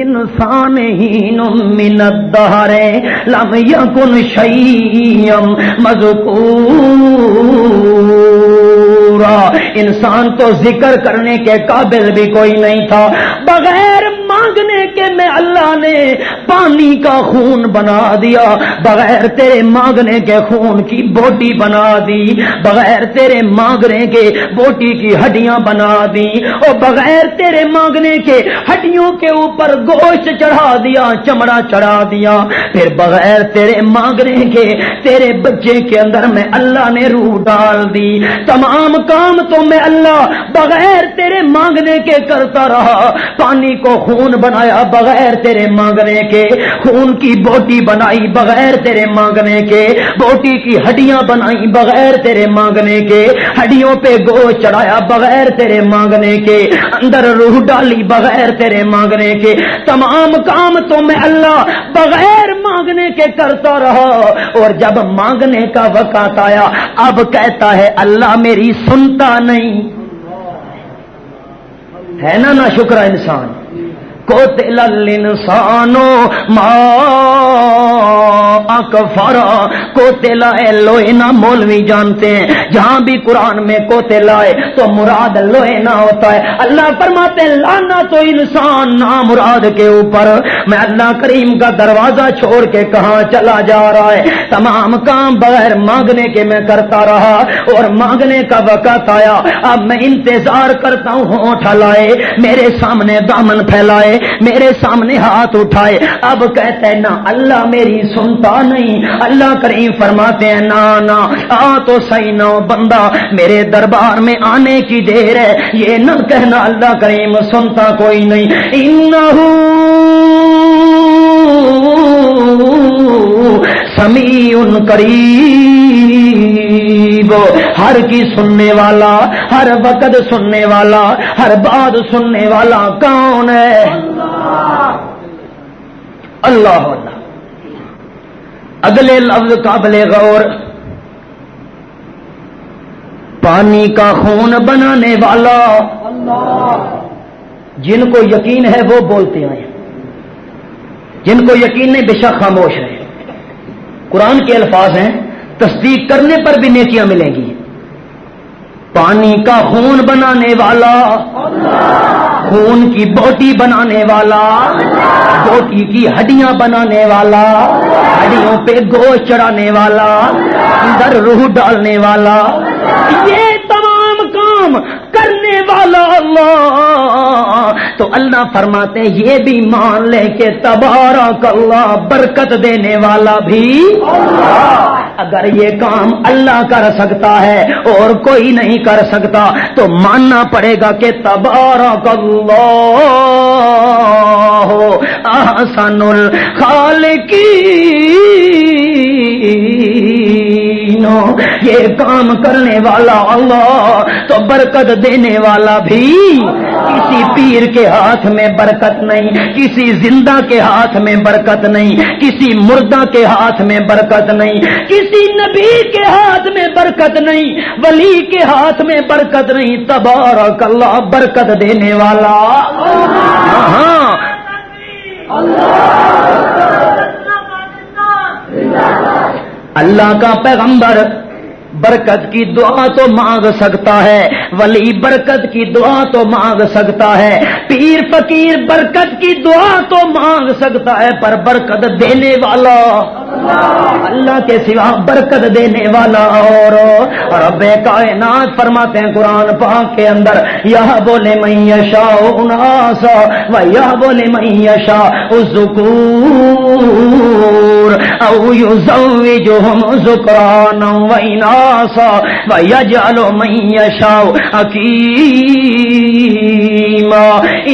A: انسان ہی من الدہر لم یکن شیم مذکورا انسان تو ذکر کرنے کے قابل بھی کوئی نہیں تھا۔ بغیر میں اللہ نے پانی کا خون بنا دیا، بغیر تیرے مانگنے کے خون کی بوٹی بنا دی، بغیر تیرے مانگنے کے بوٹی کی ہڈیاں بنا دی، اور بغیر تیرے مانگنے کے ہڈیوں کے اوپر گوشت چڑھا دیا، چمڑا چڑھا دیا۔ پھر بغیر تیرے مانگنے کے، تیرے بچے کے اندر میں اللہ نے روح ڈال دی۔ تمام کام تو میں اللہ بغیر تیرے مانگنے کے کرتا رہا، پانی کو خون بنایا بغیر بغیر تیرے مانگنے کے، خون کی بوٹی بنائی بغیر تیرے مانگنے کے، بوٹی کی ہڈیاں بنائی بغیر تیرے مانگنے کے، ہڈیوں پہ گو چڑھایا بغیر تیرے مانگنے کے، اندر روح ڈالی بغیر تیرے مانگنے کے۔ تمام کام تو میں اللہ بغیر مانگنے کے کرتا رہا، اور جب مانگنے کا وقت آیا، اب کہتا ہے اللہ میری سنتا نہیں۔ ہے نا نا شکر انسان؟ کو تل انسانو ماں کفارا کو تلائے لوہے نہ مولوی جانتے ہیں۔ جہاں بھی قرآن میں کو تلائے تو مراد لوہے نہ ہوتا ہے۔ اللہ فرماتے لانا تو انسان نہ مراد کے اوپر۔ میں اللہ کریم کا دروازہ چھوڑ کے کہاں چلا جا رہا ہے؟ تمام کام بغیر مانگنے کے میں کرتا رہا اور مانگنے کا وقت آیا۔ اب میں انتظار کرتا ہوں، ہونٹ ہلائے، میرے سامنے دامن پھیلائے، میرے سامنے ہاتھ اٹھائے۔ اب کہتے ہیں نا اللہ میری سنتا نہیں۔ اللہ کریم فرماتے ہیں، نا نا، آ تو صحیح نہ بندہ میرے دربار میں آنے کی دیر ہے۔ یہ نہ کہنا اللہ کریم سنتا کوئی نہیں۔ سمی ان قریب۔ ہر کی سننے والا، ہر وقت سننے والا، ہر بات سننے والا کون ہے؟ اللہ اللہ۔ اگلے لفظ قابل غور، پانی کا خون بنانے والا۔ جن کو یقین ہے وہ بولتے ہیں۔ جن کو یقین نہیں، بے شک خاموش ہے قرآن کے الفاظ ہیں، تصدیق کرنے پر بھی نیکیاں ملیں گی۔ پانی کا خون بنانے والا۔ خون کی بوٹی بنانے والا، بوٹی کی ہڈیاں بنانے والا، ہڈیوں پہ گوشت چڑھانے والا، اندر روح ڈالنے والا۔ یہ تمام کام کر والا اللہ۔ تو اللہ فرماتے ہیں، یہ بھی مان لے کہ تبارک اللہ برکت دینے والا بھی اگر یہ کام اللہ کر سکتا ہے اور کوئی نہیں کر سکتا، تو ماننا پڑے گا کہ تبارک اللہ۔ احسن الخالقین۔ یہ کام کرنے والا اللہ، تو برکت دینے والا بھی کسی پیر کے ہاتھ میں برکت نہیں، کسی زندہ کے ہاتھ میں برکت نہیں، کسی مردہ کے ہاتھ میں برکت نہیں، کسی نبی کے ہاتھ میں برکت نہیں، ولی کے ہاتھ میں برکت نہیں، تبارک اللہ برکت دینے والا۔ ہاں۔ اللہ۔ اللہ کا پیغمبر برکت کی دعا تو مانگ سکتا ہے۔ ولی، برکت کی دعا تو مانگ سکتا ہے۔ پیر فقیر، برکت کی دعا تو مانگ سکتا ہے۔ پر برکت دینے والا، اللہ کے سوا برکت دینے والا اور رب کائنات فرماتے ہیں قرآن پاک کے اندر یہ بولے میشا اناسا و یہ بولے میشا ذکور او یزوجہم ذکران و خاصا ویجعل من یشاء حکیما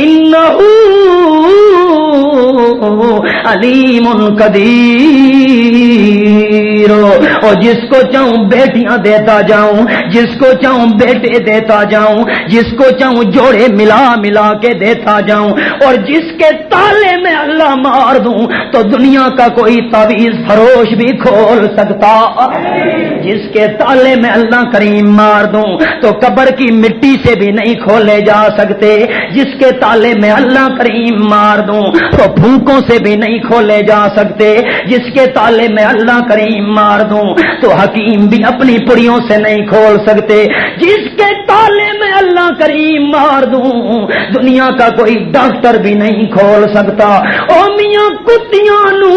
A: انہو علیم قدیر۔ اور جس کو چاہوں بیٹیاں دیتا جاؤں، جس کو چاہوں بیٹے دیتا جاؤں، جس کو چاہوں جوڑے ملا ملا کے دیتا جاؤں۔ اور جس کے تالے میں اللہ مار دوں، تو دنیا کا کوئی تعویذ فروش بھی کھول سکتا۔ جس کے تالے میں اللہ کریم مار دوں، تو قبر کی مٹی سے بھی نہیں کھولے جا سکتے۔ جس کے تالے میں اللہ کریم مار دوں، تو پھونکوں سے بھی نہیں کھولے جا سکتے۔ جس کے تالے میں اللہ کریم مار دوں، تو حکیم بھی اپنی پڑیوں سے نہیں کھول سکتے۔ جس کے تالے میں اللہ کریم مار دوں، دنیا کا کوئی ڈاکٹر بھی نہیں کھول سکتا۔ او میاں کتیاں نو،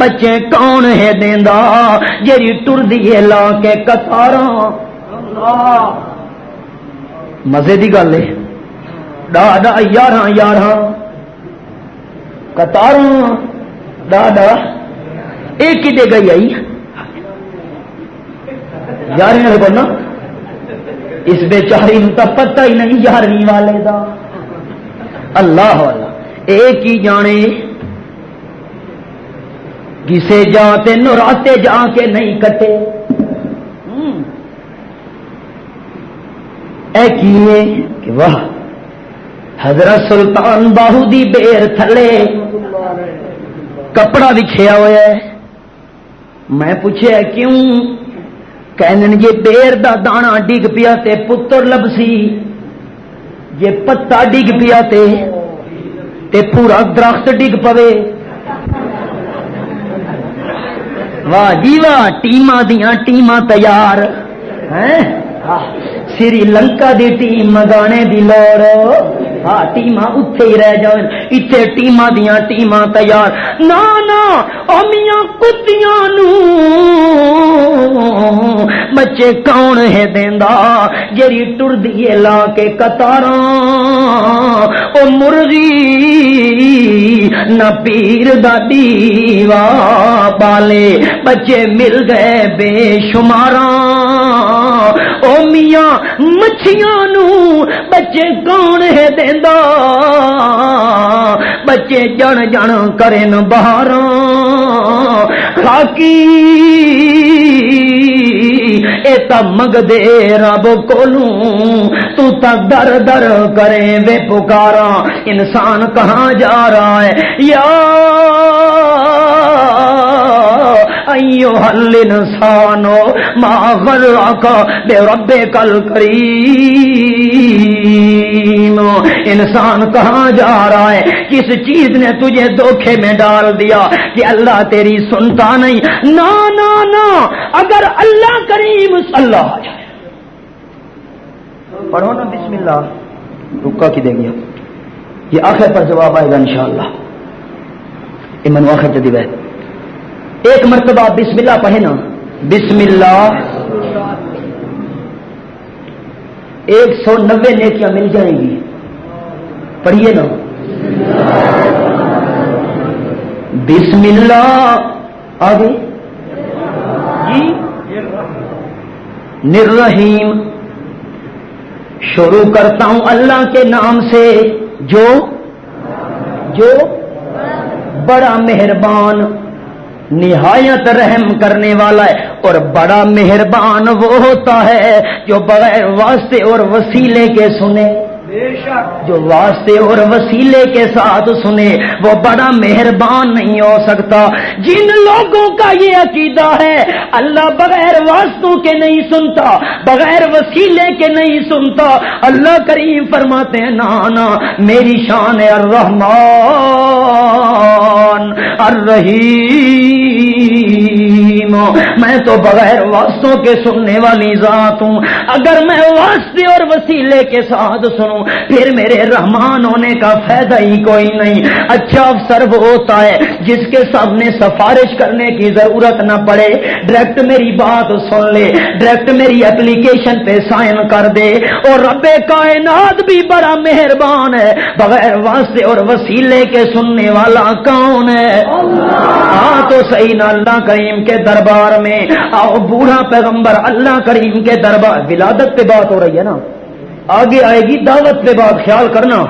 A: بچے کون ہے دیندا جیری ٹر دیے لا کے کتارا مزے دی گل ہے۔ ڈا ڈا یارہ ہاں، یارہ ہاں۔ کتارا ہاں۔ ڈا ڈا ایک ہی دے گئی آئی۔ یارویں بولنا اس بیچاری کا پتہ ہی نہیں یارویں والے دا۔ اللہ والا۔ ایک ہی جانے۔ کسے جاتے نوراتے جا کے نہیں کٹے۔ اے کیے کہ واہ۔ حضرت سلطان باہو دی بیر تھلے، کپڑا بچھیا ہوا ہے۔ میں پوچھا کیوں؟ کہنے جی بیر دا دانا ڈگ پیا تے پتر لبسی۔ جے پتا ڈگ پیا تے تے پورا درخت ڈگ پوے۔ واہ جی واہ ٹیما دیا ٹیما تیار۔ ہاں؟ سری لنکا دی ٹیم مگانے دی لوڑ۔ ہاں ٹیما اتے ہی رہ جان اتنے ٹیما دیا ٹیما تیار۔ نا نا امیاں کتیاں نو بچے کون ہے دیندا؟ جری ٹر دیے لا کے کتارا او مرغی نہ پیر دا دیوا بالے بچے مل گئے بے شماراں۔ او میاں مچھیاں نو بچے کون ہے دیندا بچے جن جن کرن باہر خاکی اے تا مگ دے رب کولوں تو تا در در کرے وے پکارا انسان کہاں جا رہا ہے یا انسانو ما غرق بے رب کل کریم انسان کہاں جا رہا ہے؟ کس چیز نے تجھے دھوکے میں ڈال دیا کہ اللہ تیری سنتا نہیں؟ نا نا نا، اگر اللہ کریم اللہ آ جائے پڑھو نا بسم اللہ۔ رکا کی دیں گے یہ آخر پر جواب آئے گا انشاءاللہ۔ شاء اللہ امن آخر جدید ہے۔ ایک مرتبہ بسم اللہ پڑھے نا۔ بسم اللہ۔ ایک سو نبے نیکیاں مل جائیں گی۔ پڑھیے نا۔ بسم اللہ۔ آگے۔ جی۔ نرحیم شروع کرتا ہوں اللہ کے نام سے۔ جو۔ جو۔ بڑا مہربان۔ نہایت رحم کرنے والا ہے اور بڑا مہربان وہ ہوتا ہے جو بغیر واسطے اور وسیلے کے سنے۔ جو واسطے اور وسیلے کے ساتھ سنے، وہ بڑا مہربان نہیں ہو سکتا۔ جن لوگوں کا یہ عقیدہ ہے، اللہ بغیر واسطوں کے نہیں سنتا، بغیر وسیلے کے نہیں سنتا۔ اللہ کریم فرماتے ہیں، نانا، میری شان ہے الرحمان الرحیم۔ میں تو بغیر واسطوں کے سننے والی ذات ہوں۔ اگر میں واسطے اور وسیلے کے ساتھ سنوں پھر میرے رحمان ہونے کا فائدہ ہی کوئی نہیں۔ اچھا افسر وہ ہوتا ہے جس کے سامنے سفارش کرنے کی ضرورت نہ پڑے۔ ڈائریکٹ میری بات سن لے۔ ڈائریکٹ میری اپلیکیشن پہ سائن کر دے۔ اور رب کائنات بھی بڑا مہربان ہے۔ بغیر واسطے اور وسیلے کے سننے والا کون ہے؟ ہاں تو صحیح نہ اللہ کریم کے دربار میں۔ آؤ، بوڑھا پیغمبر، اللہ کریم کے دربار۔ ولادت پہ بات ہو رہی ہے نا۔ آگے آئے گی دعوت پہ بات خیال کرنا۔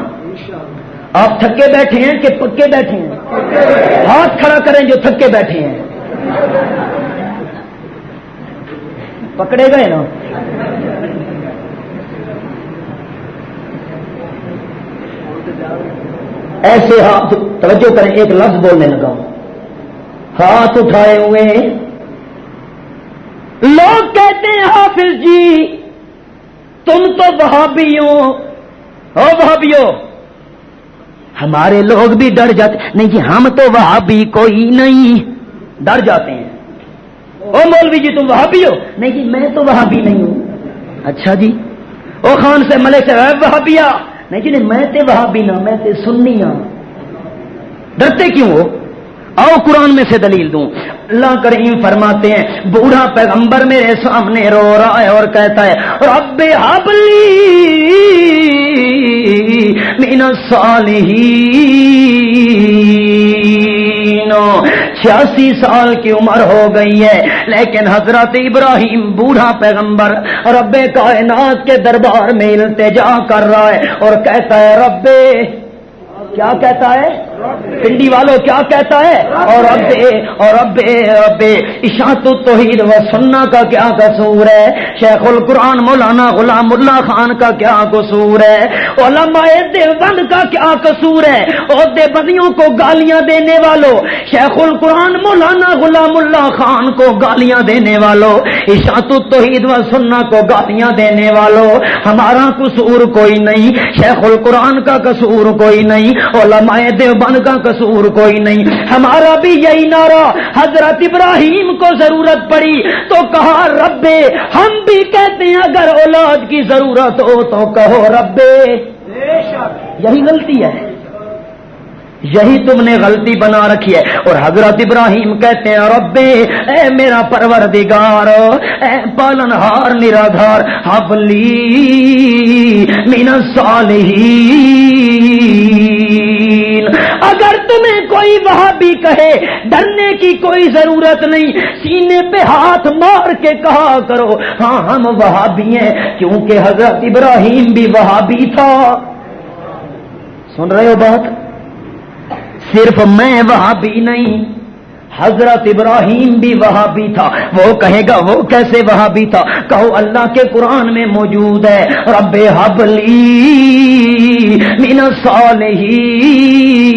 A: آپ تھکے بیٹھے ہیں کہ پکے بیٹھے ہیں؟ ہاتھ کھڑا کریں جو تھکے بیٹھے ہیں۔ پکڑے گئے نا؟ ایسے ہاتھ، توجہ کریں، ایک لفظ بولنے لگا۔ ہاتھ اٹھائے ہوئے لوگ کہتے ہیں حافظ جی تم تو بہابیوں ہو بہابیوں ہمارے لوگ بھی ڈر جاتے، نہیں جی ہم تو وہاں بھی کوئی نہیں۔ ڈر جاتے ہیں۔ او مولوی جی تم وہاں بھی ہو؟ نہیں جی میں تو وہاں بھی نہیں ہوں۔ اچھا جی۔ او خان سے ملے سے وہاں بھی نہیں جی نہیں، میں تے وہاں بھی نہ، میں تے سننی ہوں ڈرتے کیوں ہو؟ آؤ قرآن میں سے دلیل دوں۔ اللہ کریم فرماتے ہیں، بوڑھا پیغمبر میرے سامنے رو رہا ہے اور کہتا ہے، رب حبلی مین چھیاسی سال کی عمر ہو گئی ہے، لیکن حضرت ابراہیم بوڑھا پیغمبر رب کائنات کے دربار میں التجا کر رہا ہے اور کہتا ہے، رب کیا کہتا ہے؟ پنڈی والوں کیا کہتا ہے؟ اور اب اور اب اب اشاعت توحید و سننا کا کیا قصور ہے؟ شیخ القرآن مولانا غلام اللہ خان کا کیا قصور ہے؟ علماء دیوبند کا کیا قصور ہے؟ عہدے بندیوں کو گالیاں دینے والوں شیخ القرآن مولانا غلام اللہ خان کو گالیاں دینے والوں اشاعت توحید و سننا کو گالیاں دینے والوں ہمارا قصور کوئی نہیں، شیخ القرآن کا قصور کوئی نہیں علماء دیوبند کا قصور کوئی نہیں۔ ہمارا بھی یہی نعرہ حضرت ابراہیم کو ضرورت پڑی۔ تو کہا ربے ہم بھی کہتے ہیں اگر اولاد کی ضرورت ہو تو کہو ربے۔ یہی غلطی ہے۔ یہی تم نے غلطی بنا رکھی ہے۔ اور حضرت ابراہیم کہتے ہیں ربے اے میرا پروردگار، اے پالن ہار نرادھار حبلی مین صالحین اگر تمہیں کوئی وہاں بھی کہے، ڈرنے کی کوئی ضرورت نہیں۔ سینے پہ ہاتھ مار کے کہا کرو ہاں ہم وہاں بھی ہیں، کیونکہ حضرت ابراہیم بھی وہاں بھی تھا۔ سن رہے ہو بات؟ صرف میں وہاں بھی نہیں حضرت ابراہیم بھی وہاں بھی تھا۔ وہ کہے گا، وہ کیسے وہاں بھی تھا؟ کہو، اللہ کے قرآن میں موجود ہے۔ رب حبلی من صالحین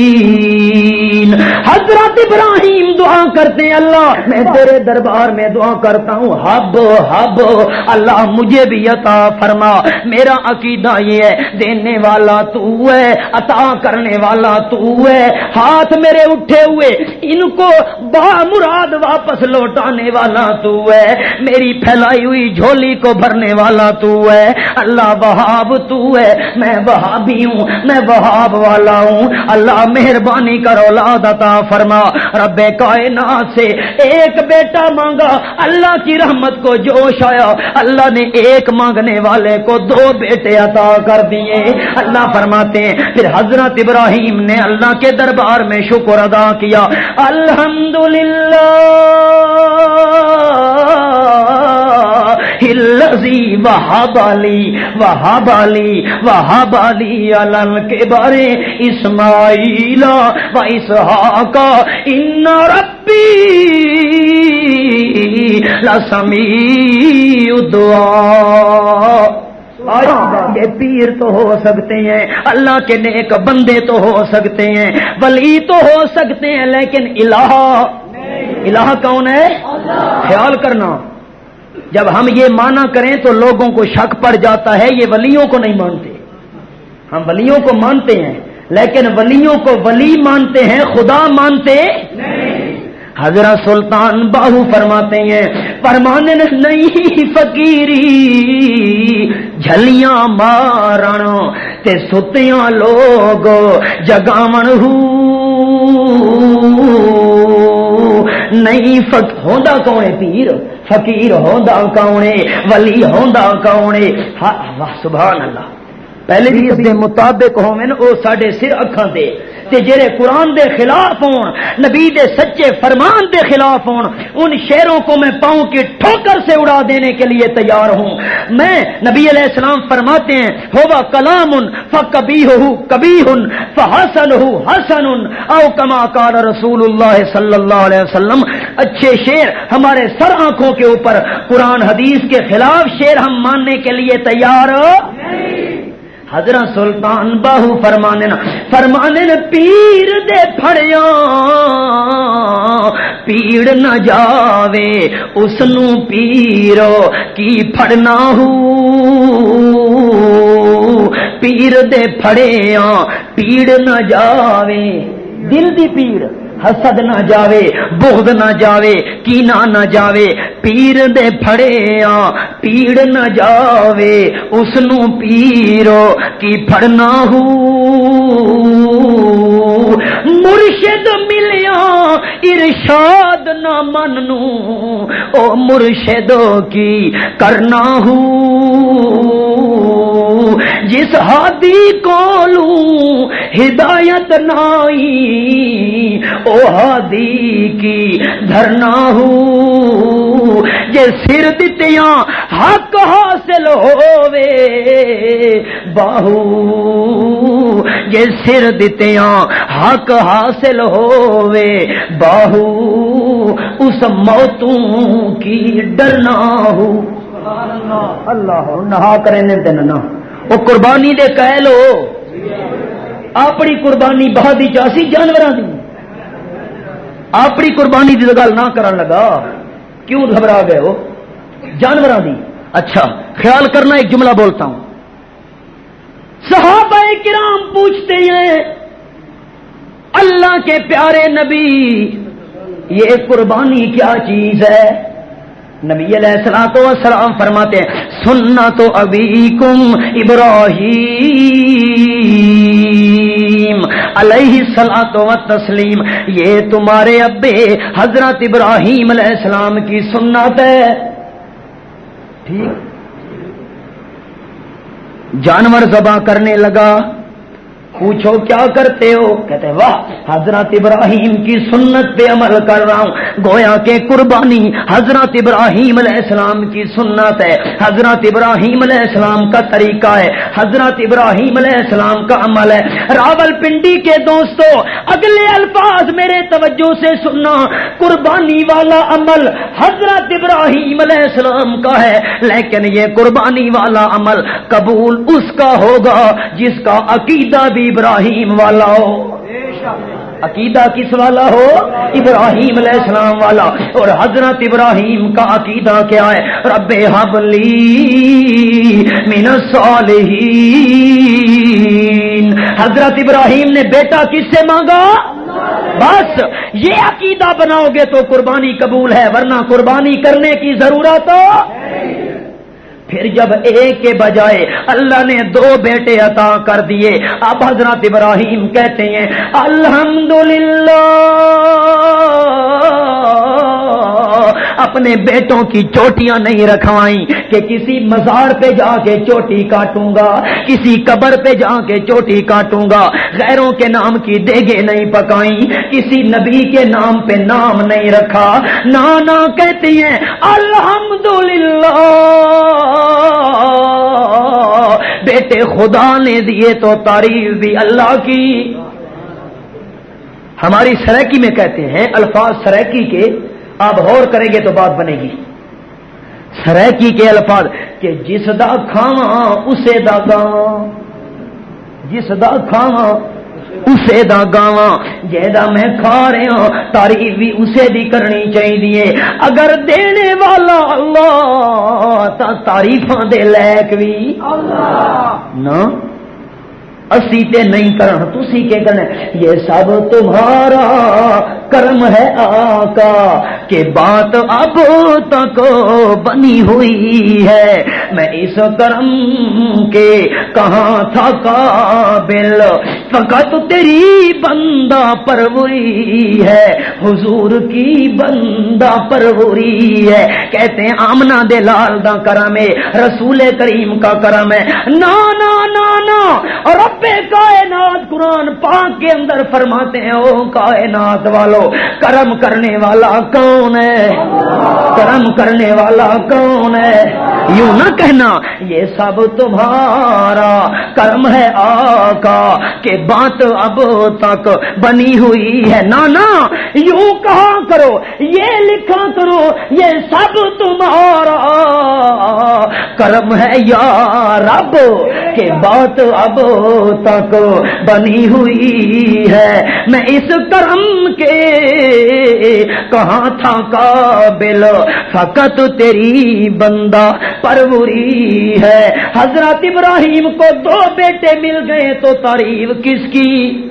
A: حضرت ابراہیم دعا کرتے ہیں، اللہ، میں تیرے دربار میں دعا کرتا ہوں۔ حب حب، اللہ مجھے بھی عطا فرما۔ میرا عقیدہ یہ ہے، دینے والا تو ہے، عطا کرنے والا تو ہے۔ ہاتھ میرے اٹھے ہوئے۔ ان کو با مراد واپس لوٹانے والا تو ہے۔ میری پھیلائی ہوئی جھولی کو بھرنے والا تو ہے۔ اللہ بہاب تو ہے۔ میں بہابی ہوں۔ میں بہاب والا ہوں۔ اللہ مہربانی کرو اولاد عطا فرما۔ رب کائنات سے ایک بیٹا مانگا۔ اللہ کی رحمت کو جوش آیا۔ اللہ نے ایک مانگنے والے کو دو بیٹے عطا کر دیے۔ اللہ فرماتے ہیں، پھر حضرت ابراہیم نے اللہ کے دربار میں شکر ادا کیا۔ الحمد للہ وہاں بالی وہاں بالی وہاں بالی الل کے بارے اسماعیل و اسحاق، ان ربی لسمی پیر تو ہو سکتے ہیں، اللہ کے نیک بندے تو ہو سکتے ہیں، ولی تو ہو سکتے ہیں، لیکن الہ الہ کون ہے؟ خیال کرنا۔ جب ہم یہ مانا کریں تو لوگوں کو شک پڑ جاتا ہے، یہ ولیوں کو نہیں مانتے۔ ہم ولیوں کو مانتے ہیں، لیکن ولیوں کو ولی مانتے ہیں، خدا مانتے حضرت سلطان باہو فرماتے ہیں فرمان نہیں فقیری جھلیاں مارن تے ستیاں لوگ جگاون ہو۔ نہیں فق ہوندا کون ہے پیر؟ فقیر ہوندا کون ہے؟ ولی ہوندا کون ہے؟ سبحان اللہ۔ پہلے بھی اس دے مطابق ہومن او ساڈے سر اکھاں تے۔ تے جڑے قرآن دے خلاف ہون، نبی دے سچے فرمان دے خلاف ہون، ان شیروں کو میں پاؤں کی ٹھوکر سے اڑا دینے کے لیے تیار ہوں۔ میں نبی علیہ السلام فرماتے ہیں ہوا کلام ان فبی ہو کبھی ہن فحسن ہو حسن او کما کار رسول اللہ صلی اللہ علیہ وسلم۔ اچھے شیر ہمارے سر آنکھوں کے اوپر، قرآن حدیث کے خلاف شیر ہم ماننے کے لیے تیار۔ حضرت سلطان باہو فرمانے فرمانے پیر دے پھڑیا پیڑ نہ جاوے اس نو پیرو کی پھڑنا ہو۔ پیر دے پھڑیا پیڑ نہ جاوے۔ دل دی پیڑ حسد نہ جاوے، بغض نہ جاوے، کینا نہ جاوے، پیر دے پھڑے آ پیڑ نہ جاوے اس نو پیرو کی پھڑنا ہو۔ مرشد ملیا ارشاد نہ منو او مرشدوں کی کرنا ہو۔ جس ہادی کو لوں ہدایت نائی، او ہادی کی دھرنا ہوں۔ جے سر دتیاں حق حاصل ہووے، باہو۔ جے سر دتیاں حق حاصل ہووے، باہو۔ اس موتوں کی ڈرنا ہو اللہ۔ نہا کریں نہ۔ وہ قربانی دے کہہ لو اپنی قربانی بہادی چاسی جانور دی۔ اپنی قربانی کی گل نہ کرن لگا۔ کیوں گھبرا گئے ہو؟ جانور دی۔ اچھا خیال کرنا ایک جملہ بولتا ہوں۔ صحابہ کرام پوچھتے ہیں، اللہ کے پیارے نبی، یہ قربانی کیا چیز ہے؟ نبی علیہ السلام تو السلام فرماتے ہیں سننا تو ابھی کم ابراہیم علیہ السلام تو تسلیم یہ تمہارے ابے حضرت ابراہیم علیہ السلام کی سنت ہے۔ ٹھیک؟ جانور ذبح کرنے لگا۔ پوچھو کیا کرتے ہو؟ کہتے واہ، حضرت ابراہیم کی سنت پہ عمل کر رہا ہوں۔ گویا کے قربانی حضرت ابراہیم علیہ السلام کی سنت ہے۔ حضرت ابراہیم علیہ السلام کا طریقہ ہے۔ حضرت ابراہیم علیہ السلام کا عمل ہے۔ راول پنڈی کے دوستو، اگلے الفاظ میرے توجہ سے سننا۔ قربانی والا عمل حضرت ابراہیم علیہ السلام کا ہے، لیکن یہ قربانی والا عمل قبول اس کا ہوگا جس کا عقیدہ بھی ابراہیم والا ہو۔ عقیدہ کس والا ہو؟ ابراہیم علیہ السلام والا۔ اور حضرت ابراہیم کا عقیدہ کیا ہے؟ رب حبلی من الصالحین۔ حضرت ابراہیم نے بیٹا کس سے مانگا؟ بس، یہ عقیدہ بناؤ گے تو قربانی قبول ہے، ورنہ قربانی کرنے کی ضرورت ہو پھر جب ایک کے بجائے اللہ نے دو بیٹے عطا کر دیے، اب حضرت ابراہیم کہتے ہیں، الحمدللہ۔ اپنے بیٹوں کی چوٹیاں نہیں رکھوائیں کہ کسی مزار پہ جا کے چوٹی کاٹوں گا، کسی قبر پہ جا کے چوٹی کاٹوں گا، غیروں کے نام کی دیگے نہیں پکائیں، کسی نبی کے نام پہ نام نہیں رکھا۔ نانا کہتے ہیں، الحمدللہ بیٹے خدا نے دیے تو تعریف بھی اللہ کی۔ ہماری سریکی میں کہتے ہیں، الفاظ سریکی کے آپ غور کریں گے تو بات بنے گی۔ سریکی کے الفاظ کہ جس دا کھاواں اسے دا گاواں، جس دا کھاواں اسے دا گاواں، جیدا میں کھا رہا ہوں تاریخ بھی اسے دی کرنی چاہیے۔ اگر دینے والا اللہ تا تعریفاں دے لائق بھی۔ نہ اسی تے نہیں کرن تسی کے کرنے یہ سب تمہارا کرم ہے آقا کہ بات اب تک بنی ہوئی ہے۔ میں اس کرم کے کہاں تھا قابل؟ فقط تیری بندہ پروری ہے۔ حضور کی بندہ پروری ہے۔ کہتے ہیں آمنا دے لال دا کرم ہے۔ رسول کریم کا کرم ہے۔ نا نا نا نا۔ رب کائنات قرآن پاک کے اندر فرماتے ہیں، او کائنات والو کرم کرنے والا کون ہے؟ کرم کرنے والا کون ہے؟ یوں نہ کہنا، یہ سب تمہارا کرم ہے آقا کہ بات اب تک بنی ہوئی ہے۔ نانا، یوں کہا کرو، یہ لکھا کرو، یہ سب تمہارا کرم ہے یا رب۔ کہ بات اب تک بنی ہوئی ہے۔ میں اس کرم کے کہاں تھا قابل؟ فقط تیری بندہ پروری ہے۔ حضرت ابراہیم کو دو بیٹے مل گئے تو تعریف کس کی؟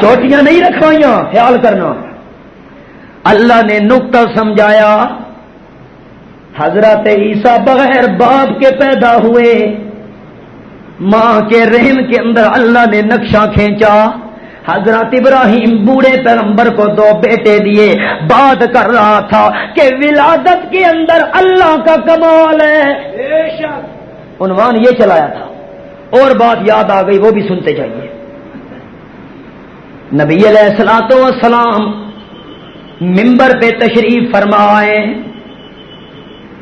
A: چوٹیاں نہیں رکھوائیاں، خیال کرنا۔ اللہ نے نقطہ سمجھایا، حضرت عیسیٰ بغیر باپ کے پیدا ہوئے۔ ماں کے رحم کے اندر اللہ نے نقشہ کھینچا۔ حضرت ابراہیم بوڑھے پیغمبر کو دو بیٹے دیے۔ بات کر رہا تھا کہ ولادت کے اندر اللہ کا کمال ہے۔ عنوان یہ چلایا تھا۔ اور بات یاد آ گئی وہ بھی سنتے جائیے۔ نبی علیہ السلاط وسلام ممبر پہ تشریف فرمائے۔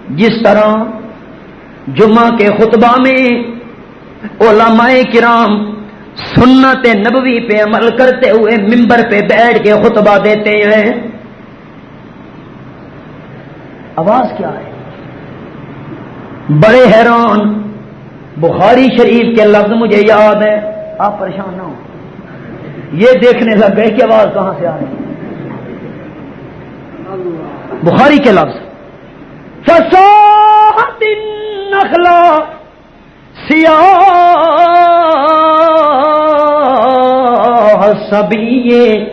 A: جس طرح جمعہ کے خطبہ میں علماء کرام سنت نبوی پہ عمل کرتے ہوئے ممبر پہ بیٹھ کے خطبہ دیتے ہیں۔ آواز کیا ہے؟ بڑے حیران، بخاری شریف کے لفظ مجھے یاد ہے آپ پریشان نہ ہو یہ دیکھنے لگ گئے کہ آواز کہاں سے آ رہی ہے۔ بخاری کے لفظ نخلا سبیے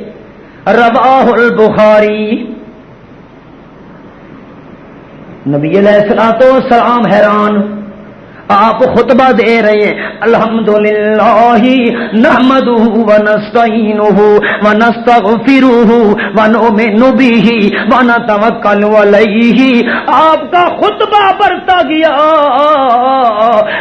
A: رواہ البخاری۔ نبی علیہ السلام تو سلام حیران آپ خطبہ دے رہے ہیں۔ الحمد للہ نحمد ونستعین ونستغفر ونؤمن به ونتوکل علیہ۔ آپ کا خطبہ بڑھتا گیا۔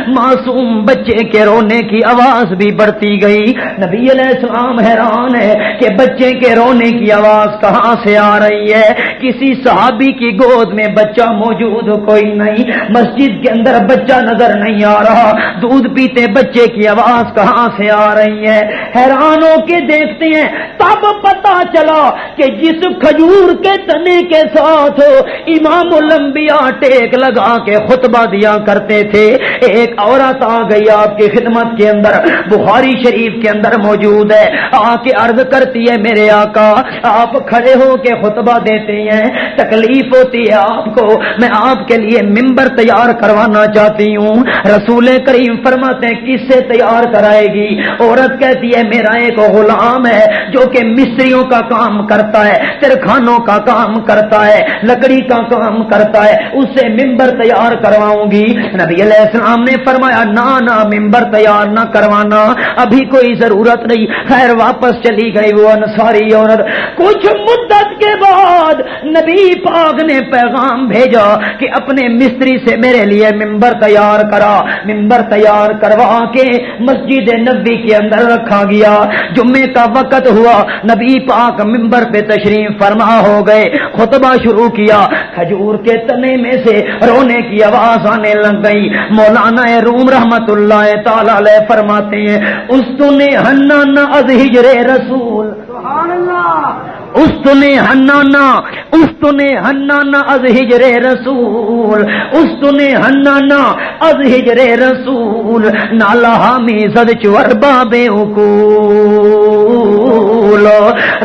A: معصوم بچے کے رونے کی آواز بھی بڑھتی گئی۔ نبی علیہ السلام حیران ہے کہ بچے کے رونے کی آواز کہاں سے آ رہی ہے۔ کسی صحابی کی گود میں بچہ موجود کوئی نہیں۔ مسجد کے اندر بچہ نظر نہیں آ رہا۔ دودھ پیتے بچے کی آواز کہاں سے آ رہی ہے؟ حیران ہو کے دیکھتے ہیں۔ تب پتا چلا کہ جس کھجور کے تنے کے ساتھ امام الانبیاء ٹیک لگا کے خطبہ دیا کرتے تھے۔ ایک عورت آ گئی آپ کی خدمت کے اندر۔ بخاری شریف کے اندر موجود ہے۔ آ کے عرض کرتی ہے، میرے آقا، آپ کھڑے ہو کے خطبہ دیتے ہیں۔ تکلیف ہوتی ہے آپ کو۔ میں آپ کے لیے ممبر تیار کروانا چاہتی ہوں۔ رسول کریم فرماتے ہیں، کس سے تیار کرائے گی؟ عورت کہتی ہے، میرا ایک غلام ہے جو کہ مستریوں کا کام کرتا ہے، ترخانوں کا کام کرتا ہے، لکڑی کا کام کرتا ہے، اس سے ممبر تیار کرواؤں گی۔ نبی علیہ السلام نے فرمایا، نہ نہ، ممبر تیار نہ کروانا، ابھی کوئی ضرورت نہیں۔ خیر، واپس چلی گئی وہ انصاری عورت۔ کچھ مدت کے بعد نبی پاک نے پیغام بھیجا کہ اپنے مستری سے میرے لیے ممبر تیار کرا ممبر تیار کروا کے مسجد نبی کے اندر رکھا گیا۔ جمعے کا وقت ہوا، نبی پاک ممبر پہ تشریف فرما ہو گئے، خطبہ شروع کیا۔ کھجور کے تنے میں سے رونے کی آواز آنے لگ گئی۔ مولانا روم رحمت اللہ تعالی فرماتے ہیں، اس تو نے ہن از ہجر رسول۔ اس نے ہنانا اس نے ہنانا از ہجر رسول، اس نے ہنانا از ہجر رسول، نالا حامی سد چور بابے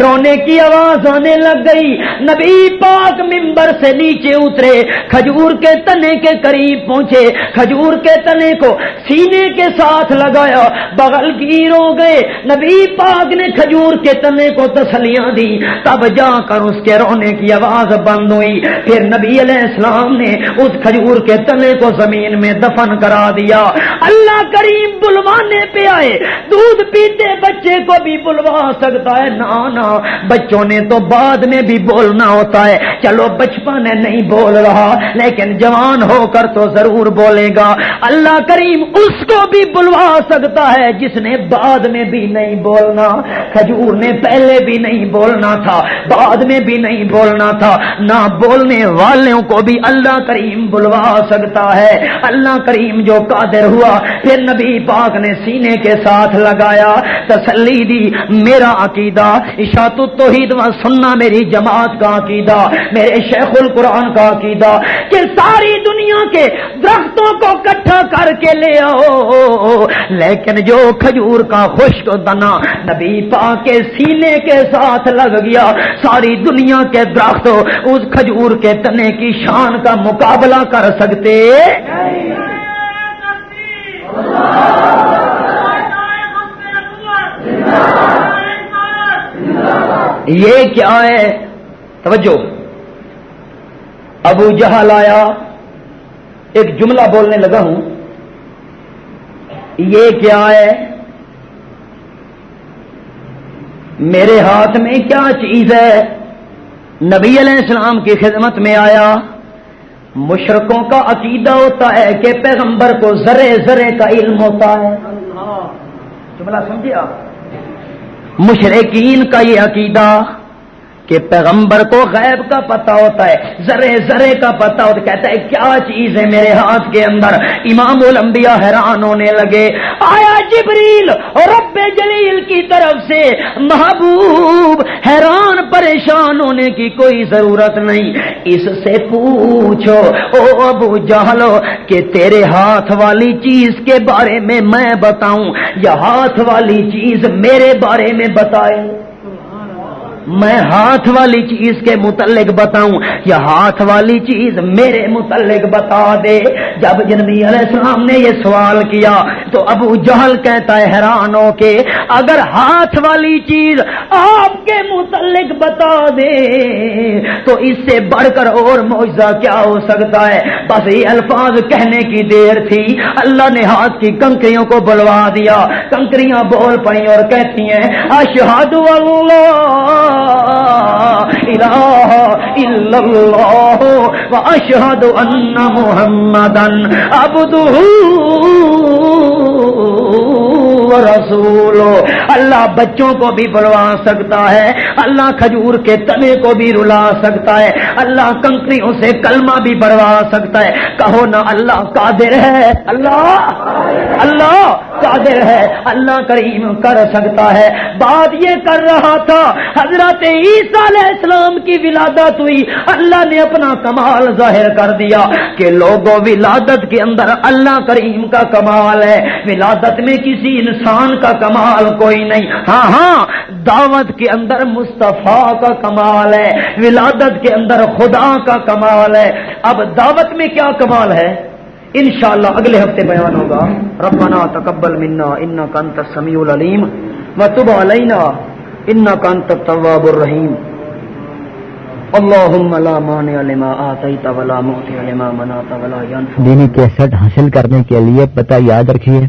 A: رونے کی آواز آنے لگ گئی۔ نبی پاک ممبر سے نیچے اترے۔ کھجور کے تنے کے قریب پہنچے۔ کھجور کے تنے کو سینے کے ساتھ لگایا۔ بغل گیر ہو گئے۔ نبی پاک نے کھجور کے تنے کو تسلیاں دی۔ تب جا کر اس کے رونے کی آواز بند ہوئی۔ پھر نبی علیہ السلام نے اس کھجور کے تنے کو زمین میں دفن کرا دیا۔ اللہ کریم بلوانے پہ آئے۔ دودھ پیتے بچے کو بھی بلوا سکتا ہے۔ نہ بچوں نے تو بعد میں بھی بولنا ہوتا ہے۔ چلو بچپن نہیں بول رہا، لیکن جوان ہو کر تو ضرور بولے گا۔ اللہ کریم اس کو بھی بلوا سکتا ہے جس نے بعد میں بھی نہیں بولنا۔ کھجور نے پہلے بھی نہیں بولنا تھا، بعد میں بھی نہیں بولنا تھا۔ نہ بولنے والوں کو بھی اللہ کریم بلوا سکتا ہے۔ اللہ کریم جو قادر ہوا، پھر نبی پاک نے سینے کے ساتھ لگایا۔ تسلی دی، میرا عقیدہ اشاط التوحید و سننا میری جماعت کا عقیدہ، میرے شیخ القرآن کا عقیدہ، کہ ساری دنیا کے درختوں کو کٹھا کر کے لے آؤ۔ لیکن جو کھجور کا خشک دنا نبی پاک کے سینے کے ساتھ لگ گیا، ساری دنیا کے درخت اس کھجور کے تنے کی شان کا مقابلہ کر سکتے؟ یہ کیا ہے؟ توجہ۔ ابو جہل آیا، ایک جملہ بولنے لگا ہوں۔ یہ کیا ہے؟ میرے ہاتھ میں کیا چیز ہے؟ نبی علیہ السلام کی خدمت میں آیا۔ مشرقوں کا عقیدہ ہوتا ہے کہ پیغمبر کو ذرے ذرے کا علم ہوتا ہے۔ جملہ سمجھے آپ؟ مشرقین کا یہ عقیدہ کہ پیغمبر کو غیب کا پتا ہوتا ہے، ذرے ذرے کا پتا ہوتا کہتا ہے، کیا چیز ہے میرے ہاتھ کے اندر؟ امام الانبیاء حیران ہونے لگے، آیا جبریل اور رب جلیل کی طرف سے محبوب حیران پریشان ہونے کی کوئی ضرورت نہیں؟ اس سے پوچھو، او ابو جہلو کہ تیرے ہاتھ والی چیز کے بارے میں میں بتاؤں، یا ہاتھ والی چیز میرے بارے میں بتائے؟ میں ہاتھ والی چیز کے متعلق بتاؤں یا ہاتھ والی چیز میرے متعلق بتا دے جب جنبی علیہ السلام نے یہ سوال کیا تو ابو جہل کہتا ہے حیران ہو کے، اگر ہاتھ والی چیز آپ کے متعلق بتا دے، تو اس سے بڑھ کر اور معاوضہ کیا ہو سکتا ہے؟ بس یہ الفاظ کہنے کی دیر تھی۔ اللہ نے ہاتھ کی کنکریوں کو بلوا دیا۔ کنکریاں بول پڑی اور کہتی ہیں اشہاد اللہ، الہ الا اللہ، واشہد ان محمدا عبدہ رسول اللہ بچوں کو بھی بلوا سکتا ہے، اللہ کھجور کے تنے کو بھی رلا سکتا ہے، اللہ کنکریوں سے کلمہ بھی بڑھوا سکتا ہے۔ کہو نا اللہ قادر ہے۔ اللہ! اللہ! قادر ہے، اللہ کریم کر سکتا ہے۔ بات یہ کر رہا تھا، حضرت عیسیٰ علیہ السلام کی ولادت ہوئی۔ اللہ نے اپنا کمال ظاہر کر دیا کہ لوگوں، ولادت کے اندر اللہ کریم کا کمال ہے۔ ولادت میں کسی انسان کا کمال کوئی نہیں۔ ہاں ہاں دعوت کے اندر مصطفیٰ کا کمال ہے۔ ولادت کے اندر خدا کا کمال ہے۔ اب دعوت میں کیا کمال ہے؟ انشاءاللہ اگلے ہفتے بیان ہوگا۔ ربنا تقبل منا ان کنت سمیع العلیم و تب علینا ان کنت التواب الرحیم۔ اللهم لا مانع لما آتيت ولا معطي لما منعت ولا ينفع
C: دینی کیسٹ حاصل کرنے کے لیے پتہ یاد رکھیے